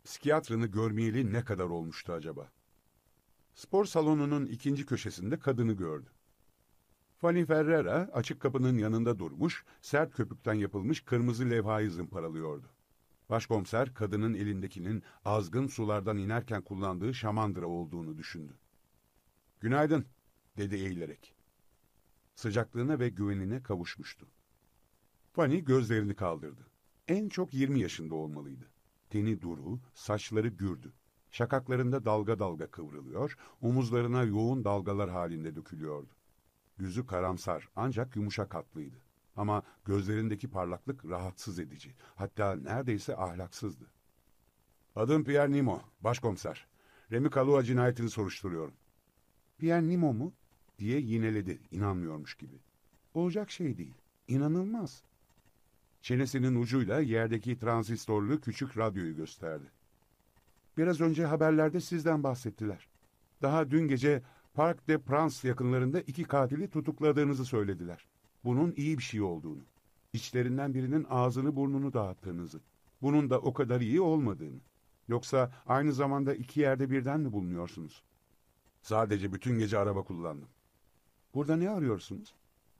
Psikiyatrını görmeyeli ne kadar olmuştu acaba? Spor salonunun ikinci köşesinde kadını gördü. Fanny Ferrera açık kapının yanında durmuş, sert köpükten yapılmış kırmızı levhayı zımparalıyordu. Başkomiser kadının elindekinin azgın sulardan inerken kullandığı şamandıra olduğunu düşündü. Günaydın, dedi eğilerek. Sıcaklığına ve güvenine kavuşmuştu. Fanny gözlerini kaldırdı. En çok 20 yaşında olmalıydı. Teni duru, saçları gürdü. Şakaklarında dalga dalga kıvrılıyor, omuzlarına yoğun dalgalar halinde dökülüyordu. Yüzü karamsar ancak yumuşak hatlıydı. Ama gözlerindeki parlaklık rahatsız edici, hatta neredeyse ahlaksızdı. Adım Pierre Nimo, başkomiser. Remi Kalua cinayetini soruşturuyorum. Pierre Nimo mu? diye yineledi, inanmıyormuş gibi. Olacak şey değil, inanılmaz. Çenesinin ucuyla yerdeki transistorlu küçük radyoyu gösterdi. Biraz önce haberlerde sizden bahsettiler. Daha dün gece Parc de Prince yakınlarında iki katili tutukladığınızı söylediler. Bunun iyi bir şey olduğunu. İçlerinden birinin ağzını burnunu dağıttığınızı. Bunun da o kadar iyi olmadığını. Yoksa aynı zamanda iki yerde birden mi bulunuyorsunuz? Sadece bütün gece araba kullandım. Burada ne arıyorsunuz?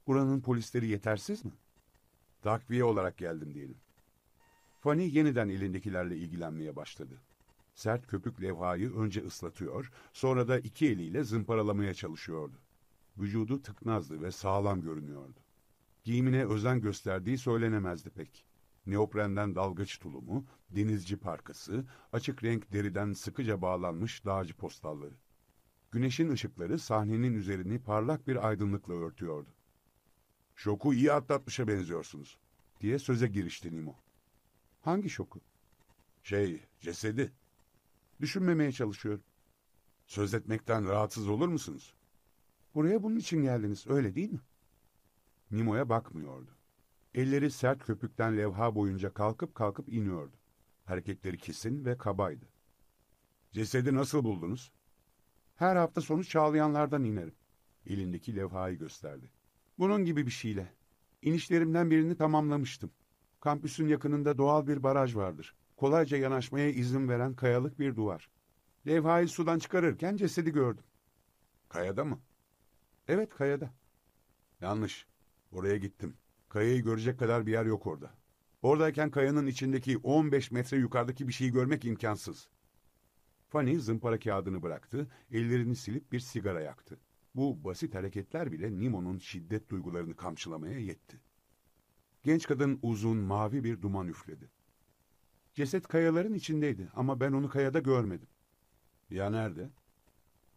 Buranın polisleri yetersiz mi? Takviye olarak geldim diyelim. Fanny yeniden elindekilerle ilgilenmeye başladı. Sert köpük levhayı önce ıslatıyor, sonra da iki eliyle zımparalamaya çalışıyordu. Vücudu tıknazdı ve sağlam görünüyordu. Giyimine özen gösterdiği söylenemezdi pek. Neoprenden dalgıç tulumu, denizci parkası, açık renk deriden sıkıca bağlanmış dağcı postalları. Güneşin ışıkları sahnenin üzerini parlak bir aydınlıkla örtüyordu. Şoku iyi atlatmışa benziyorsunuz, diye söze girişti Nimo. Hangi şoku? Şey, cesedi. Düşünmemeye çalışıyorum. Söz etmekten rahatsız olur musunuz? Buraya bunun için geldiniz, öyle değil mi? Nimo'ya bakmıyordu. Elleri sert köpükten levha boyunca kalkıp kalkıp iniyordu. Hareketleri kesin ve kabaydı. Cesedi nasıl buldunuz? Her hafta sonu çağlayanlardan inerim. Elindeki levhayı gösterdi. Bunun gibi bir şeyle. İnişlerimden birini tamamlamıştım. Kampüsün yakınında doğal bir baraj vardır. Kolayca yanaşmaya izin veren kayalık bir duvar. Levhayı sudan çıkarırken cesedi gördüm. Kayada mı? Evet kayada. Yanlış. Oraya gittim. Kayayı görecek kadar bir yer yok orada. Oradayken kayanın içindeki 15 metre yukarıdaki bir şeyi görmek imkansız. Fanny zımpara kağıdını bıraktı, ellerini silip bir sigara yaktı. Bu basit hareketler bile Nimo'nun şiddet duygularını kamçılamaya yetti. Genç kadın uzun, mavi bir duman üfledi. Ceset kayaların içindeydi ama ben onu kayada görmedim. Ya nerede?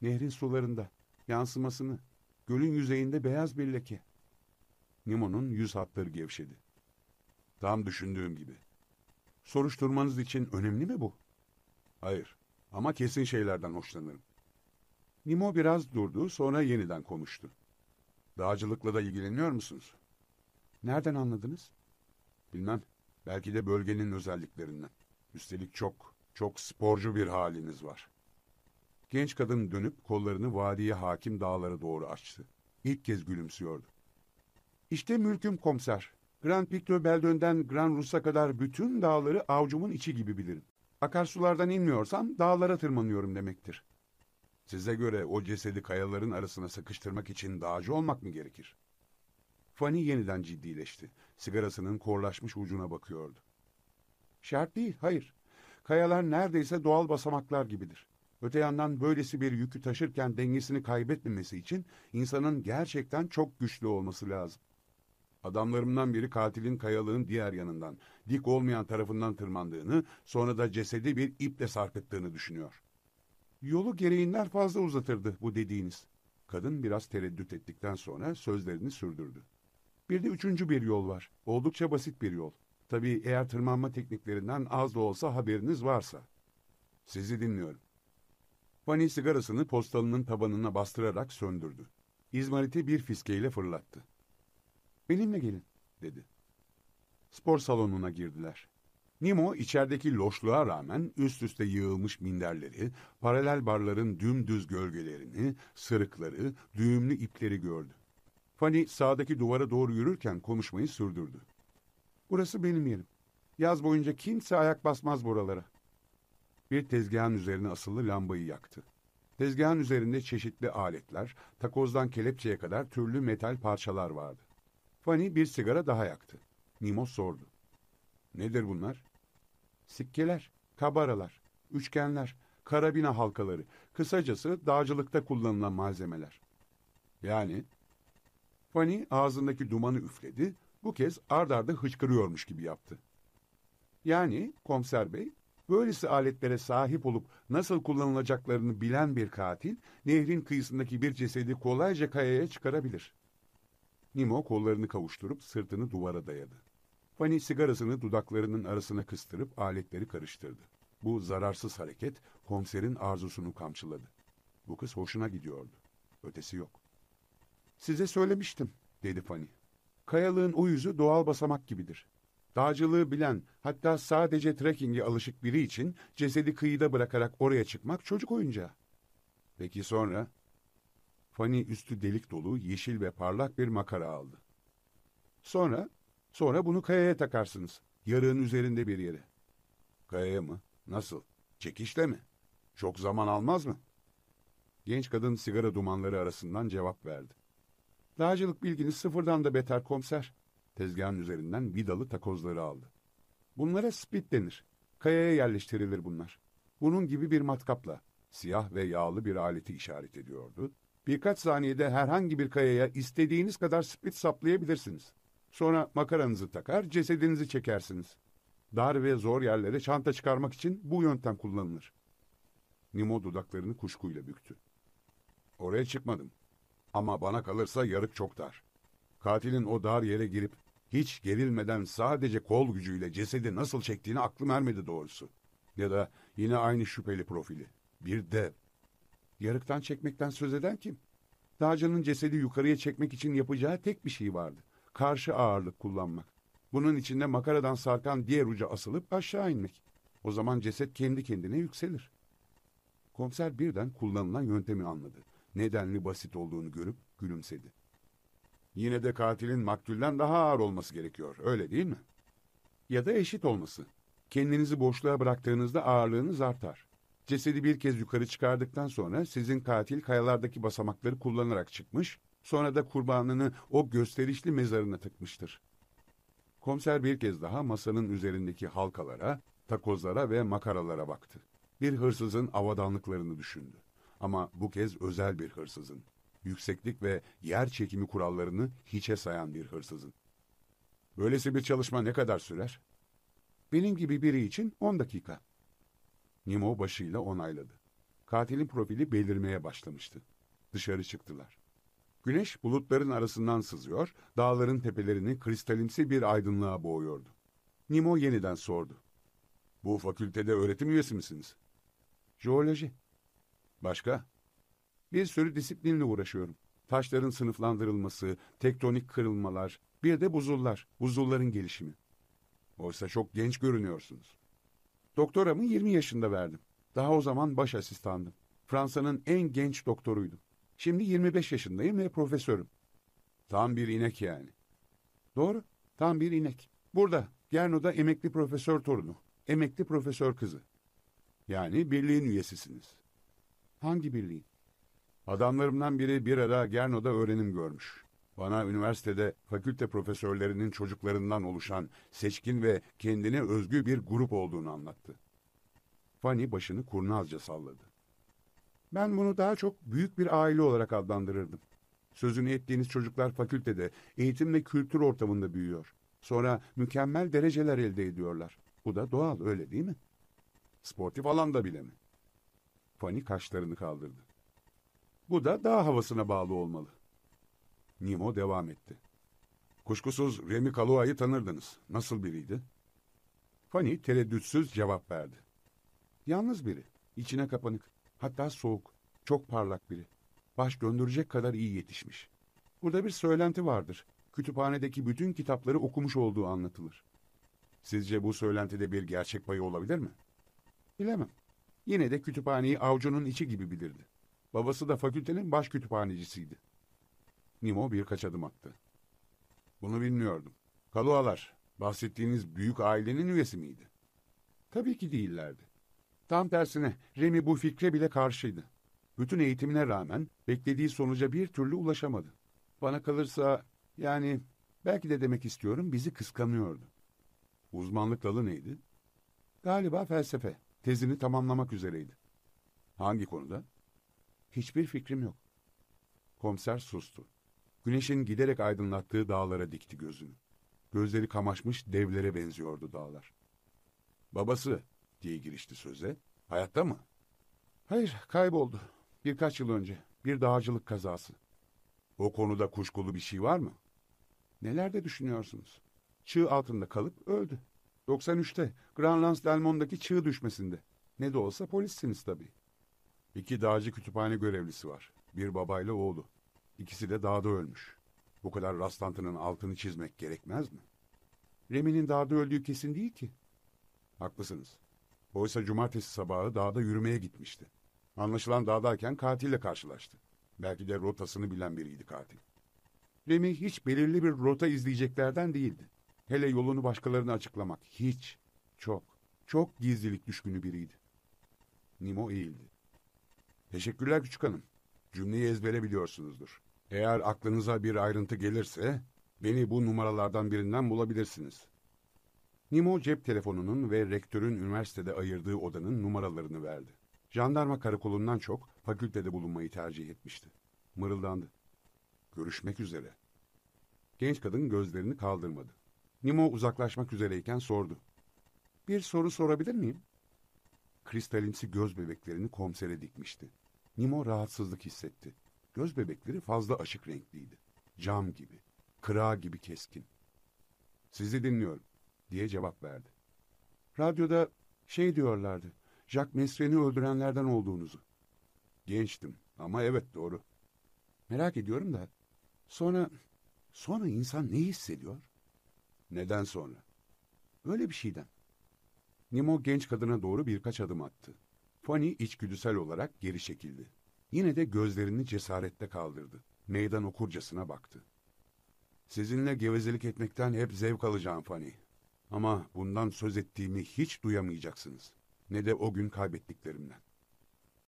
Nehrin sularında, yansımasını, gölün yüzeyinde beyaz bir leke. Nimo'nun yüz hatları gevşedi. Tam düşündüğüm gibi. Soruşturmanız için önemli mi bu? Hayır ama kesin şeylerden hoşlanırım. Nimo biraz durdu sonra yeniden konuştu. Dağcılıkla da ilgileniyor musunuz? Nereden anladınız? Bilmem. Belki de bölgenin özelliklerinden. Üstelik çok, çok sporcu bir haliniz var. Genç kadın dönüp kollarını vadiye hakim dağlara doğru açtı. İlk kez gülümsüyordu. İşte mülküm komiser. Grand Picto Beldön'den Grand Rus'a kadar bütün dağları avcumun içi gibi bilirim. Akarsulardan inmiyorsam dağlara tırmanıyorum demektir. Size göre o cesedi kayaların arasına sıkıştırmak için dağcı olmak mı gerekir? Fanny yeniden ciddileşti. Sigarasının korlaşmış ucuna bakıyordu. Şart değil, hayır. Kayalar neredeyse doğal basamaklar gibidir. Öte yandan böylesi bir yükü taşırken dengesini kaybetmemesi için insanın gerçekten çok güçlü olması lazım. Adamlarımdan biri katilin kayalığın diğer yanından, dik olmayan tarafından tırmandığını, sonra da cesedi bir iple sarkıttığını düşünüyor. Yolu gereğinden fazla uzatırdı bu dediğiniz. Kadın biraz tereddüt ettikten sonra sözlerini sürdürdü. Bir de üçüncü bir yol var. Oldukça basit bir yol. Tabii eğer tırmanma tekniklerinden az da olsa haberiniz varsa. Sizi dinliyorum. Fanny sigarasını postalının tabanına bastırarak söndürdü. İzmariti bir fiskeyle fırlattı. Benimle gelin, dedi. Spor salonuna girdiler. Nemo içerideki loşluğa rağmen üst üste yığılmış minderleri, paralel barların dümdüz gölgelerini, sırıkları, düğümlü ipleri gördü. Fanny sağdaki duvara doğru yürürken konuşmayı sürdürdü. Burası benim yerim. Yaz boyunca kimse ayak basmaz buralara. Bir tezgahın üzerine asılı lambayı yaktı. Tezgahın üzerinde çeşitli aletler, takozdan kelepçeye kadar türlü metal parçalar vardı. Fanny bir sigara daha yaktı. Nemo sordu. Nedir bunlar? Sikkeler, kabaralar, üçgenler, karabina halkaları, kısacası dağcılıkta kullanılan malzemeler. Yani? Fanny ağzındaki dumanı üfledi, bu kez ard arda hıçkırıyormuş gibi yaptı. Yani komiser bey, böylesi aletlere sahip olup nasıl kullanılacaklarını bilen bir katil, nehrin kıyısındaki bir cesedi kolayca kayaya çıkarabilir. Nemo kollarını kavuşturup sırtını duvara dayadı. Fanny sigarasını dudaklarının arasına kıstırıp aletleri karıştırdı. Bu zararsız hareket komiserin arzusunu kamçıladı. Bu kız hoşuna gidiyordu. Ötesi yok. Size söylemiştim, dedi Fanny. Kayalığın o yüzü doğal basamak gibidir. Dağcılığı bilen, hatta sadece trekking'e alışık biri için cesedi kıyıda bırakarak oraya çıkmak çocuk oyuncağı. Peki sonra? Fanny üstü delik dolu, yeşil ve parlak bir makara aldı. Sonra, sonra bunu kayaya takarsınız. Yarığın üzerinde bir yere. Kayaya mı? Nasıl? Çekişle mi? Çok zaman almaz mı? Genç kadın sigara dumanları arasından cevap verdi. Dağcılık bilginiz sıfırdan da beter komiser. Tezgahın üzerinden vidalı takozları aldı. Bunlara spit denir. Kayaya yerleştirilir bunlar. bunun gibi bir matkapla siyah ve yağlı bir aleti işaret ediyordu. Birkaç saniyede herhangi bir kayaya istediğiniz kadar spit saplayabilirsiniz. Sonra makaranızı takar, cesedinizi çekersiniz. Dar ve zor yerlere çanta çıkarmak için bu yöntem kullanılır. Nemo dudaklarını kuşkuyla büktü. Oraya çıkmadım. Ama bana kalırsa yarık çok dar. Katilin o dar yere girip hiç gerilmeden sadece kol gücüyle cesedi nasıl çektiğini aklım ermedi doğrusu. Ya da yine aynı şüpheli profili. Bir dev. Yarıktan çekmekten söz eden kim? Dağcının cesedi yukarıya çekmek için yapacağı tek bir şey vardı. Karşı ağırlık kullanmak. Bunun içinde makaradan sarkan diğer uca asılıp aşağı inmek. O zaman ceset kendi kendine yükselir. Komiser birden kullanılan yöntemi anladı. Nedenli basit olduğunu görüp gülümsedi. Yine de katilin maktulden daha ağır olması gerekiyor, öyle değil mi? Ya da eşit olması. Kendinizi boşluğa bıraktığınızda ağırlığınız artar. Cesedi bir kez yukarı çıkardıktan sonra sizin katil kayalardaki basamakları kullanarak çıkmış, sonra da kurbanını o gösterişli mezarına tıkmıştır. Komiser bir kez daha masanın üzerindeki halkalara, takozlara ve makaralara baktı. Bir hırsızın avadanlıklarını düşündü. Ama bu kez özel bir hırsızın. Yükseklik ve yer çekimi kurallarını hiçe sayan bir hırsızın. Böylesi bir çalışma ne kadar sürer? Benim gibi biri için 10 dakika. Nemo başıyla onayladı. Katilin profili belirmeye başlamıştı. Dışarı çıktılar. Güneş bulutların arasından sızıyor, dağların tepelerini kristalimsi bir aydınlığa boğuyordu. Nemo yeniden sordu. Bu fakültede öğretim üyesi misiniz? Jeoloji. Başka? Bir sürü disiplinle uğraşıyorum. Taşların sınıflandırılması, tektonik kırılmalar, bir de buzullar, buzulların gelişimi. Oysa çok genç görünüyorsunuz. Doktoramı 20 yaşında verdim. Daha o zaman baş asistandım. Fransa'nın en genç doktoruydum. Şimdi 25 yaşındayım ve profesörüm. Tam bir inek yani. Doğru, tam bir inek. Burada, Gerno'da emekli profesör torunu, emekli profesör kızı. Yani birliğin üyesisiniz. Hangi birliğin? Adamlarımdan biri bir ara Gerno'da öğrenim görmüş. Bana üniversitede fakülte profesörlerinin çocuklarından oluşan seçkin ve kendine özgü bir grup olduğunu anlattı. Fanny başını kurnazca salladı. Ben bunu daha çok büyük bir aile olarak adlandırırdım. Sözünü ettiğiniz çocuklar fakültede, eğitim ve kültür ortamında büyüyor. Sonra mükemmel dereceler elde ediyorlar. Bu da doğal öyle değil mi? Sportif alanda bile mi? Fanny kaşlarını kaldırdı. Bu da dağ havasına bağlı olmalı. Nemo devam etti. Kuşkusuz Remy Kalua'yı tanırdınız. Nasıl biriydi? Fanny tereddütsüz cevap verdi. Yalnız biri, içine kapanık, hatta soğuk, çok parlak biri. Baş döndürecek kadar iyi yetişmiş. Burada bir söylenti vardır. Kütüphanedeki bütün kitapları okumuş olduğu anlatılır. Sizce bu söylentide bir gerçek payı olabilir mi? Bilemem. Yine de kütüphaneyi avcunun içi gibi bilirdi. Babası da fakültenin baş kütüphanecisiydi. Nemo birkaç adım attı. Bunu bilmiyordum. Kalualar, bahsettiğiniz büyük ailenin üyesi miydi? Tabii ki değillerdi. Tam tersine Remy bu fikre bile karşıydı. Bütün eğitimine rağmen beklediği sonuca bir türlü ulaşamadı. Bana kalırsa yani belki de demek istiyorum bizi kıskanıyordu. Uzmanlık dalı neydi? Galiba felsefe. Tezini tamamlamak üzereydi. Hangi konuda? Hiçbir fikrim yok. Komiser sustu. Güneşin giderek aydınlattığı dağlara dikti gözünü. Gözleri kamaşmış devlere benziyordu dağlar. Babası diye girişti söze. Hayatta mı? Hayır, kayboldu. Birkaç yıl önce. Bir dağcılık kazası. O konuda kuşkulu bir şey var mı? Nelerde düşünüyorsunuz? Çığ altında kalıp öldü. 93'te Grand Lance Delmon'daki çığ düşmesinde. Ne de olsa polissiniz tabii. İki dağcı kütüphane görevlisi var. Bir babayla oğlu. İkisi de dağda ölmüş. Bu kadar rastlantının altını çizmek gerekmez mi? Remi'nin dağda öldüğü kesin değil ki. Haklısınız. Oysa cumartesi sabahı dağda yürümeye gitmişti. Anlaşılan dağdayken katille karşılaştı. Belki de rotasını bilen biriydi katil. Remi hiç belirli bir rota izleyeceklerden değildi. Hele yolunu başkalarına açıklamak hiç, çok, çok gizlilik düşkünü biriydi. Nemo eğildi. Teşekkürler küçük hanım. Cümleyi ezbere biliyorsunuzdur. Eğer aklınıza bir ayrıntı gelirse beni bu numaralardan birinden bulabilirsiniz. Nimo cep telefonunun ve rektörün üniversitede ayırdığı odanın numaralarını verdi. Jandarma karakolundan çok fakültede bulunmayı tercih etmişti. Mırıldandı. Görüşmek üzere. Genç kadın gözlerini kaldırmadı. Nimo uzaklaşmak üzereyken sordu. Bir soru sorabilir miyim? Kristalimsi göz bebeklerini komisere dikmişti. Nimo rahatsızlık hissetti. Göz bebekleri fazla açık renkliydi. Cam gibi, kıra gibi keskin. Sizi dinliyorum, diye cevap verdi. Radyoda şey diyorlardı, Jacques Mesren'i öldürenlerden olduğunuzu. Gençtim ama evet doğru. Merak ediyorum da, sonra, sonra insan ne hissediyor? Neden sonra? Öyle bir şeyden. Nemo genç kadına doğru birkaç adım attı. Fanny içgüdüsel olarak geri çekildi. Yine de gözlerini cesaretle kaldırdı. Meydan okurcasına baktı. Sizinle gevezelik etmekten hep zevk alacağım Fanny. Ama bundan söz ettiğimi hiç duyamayacaksınız. Ne de o gün kaybettiklerimden.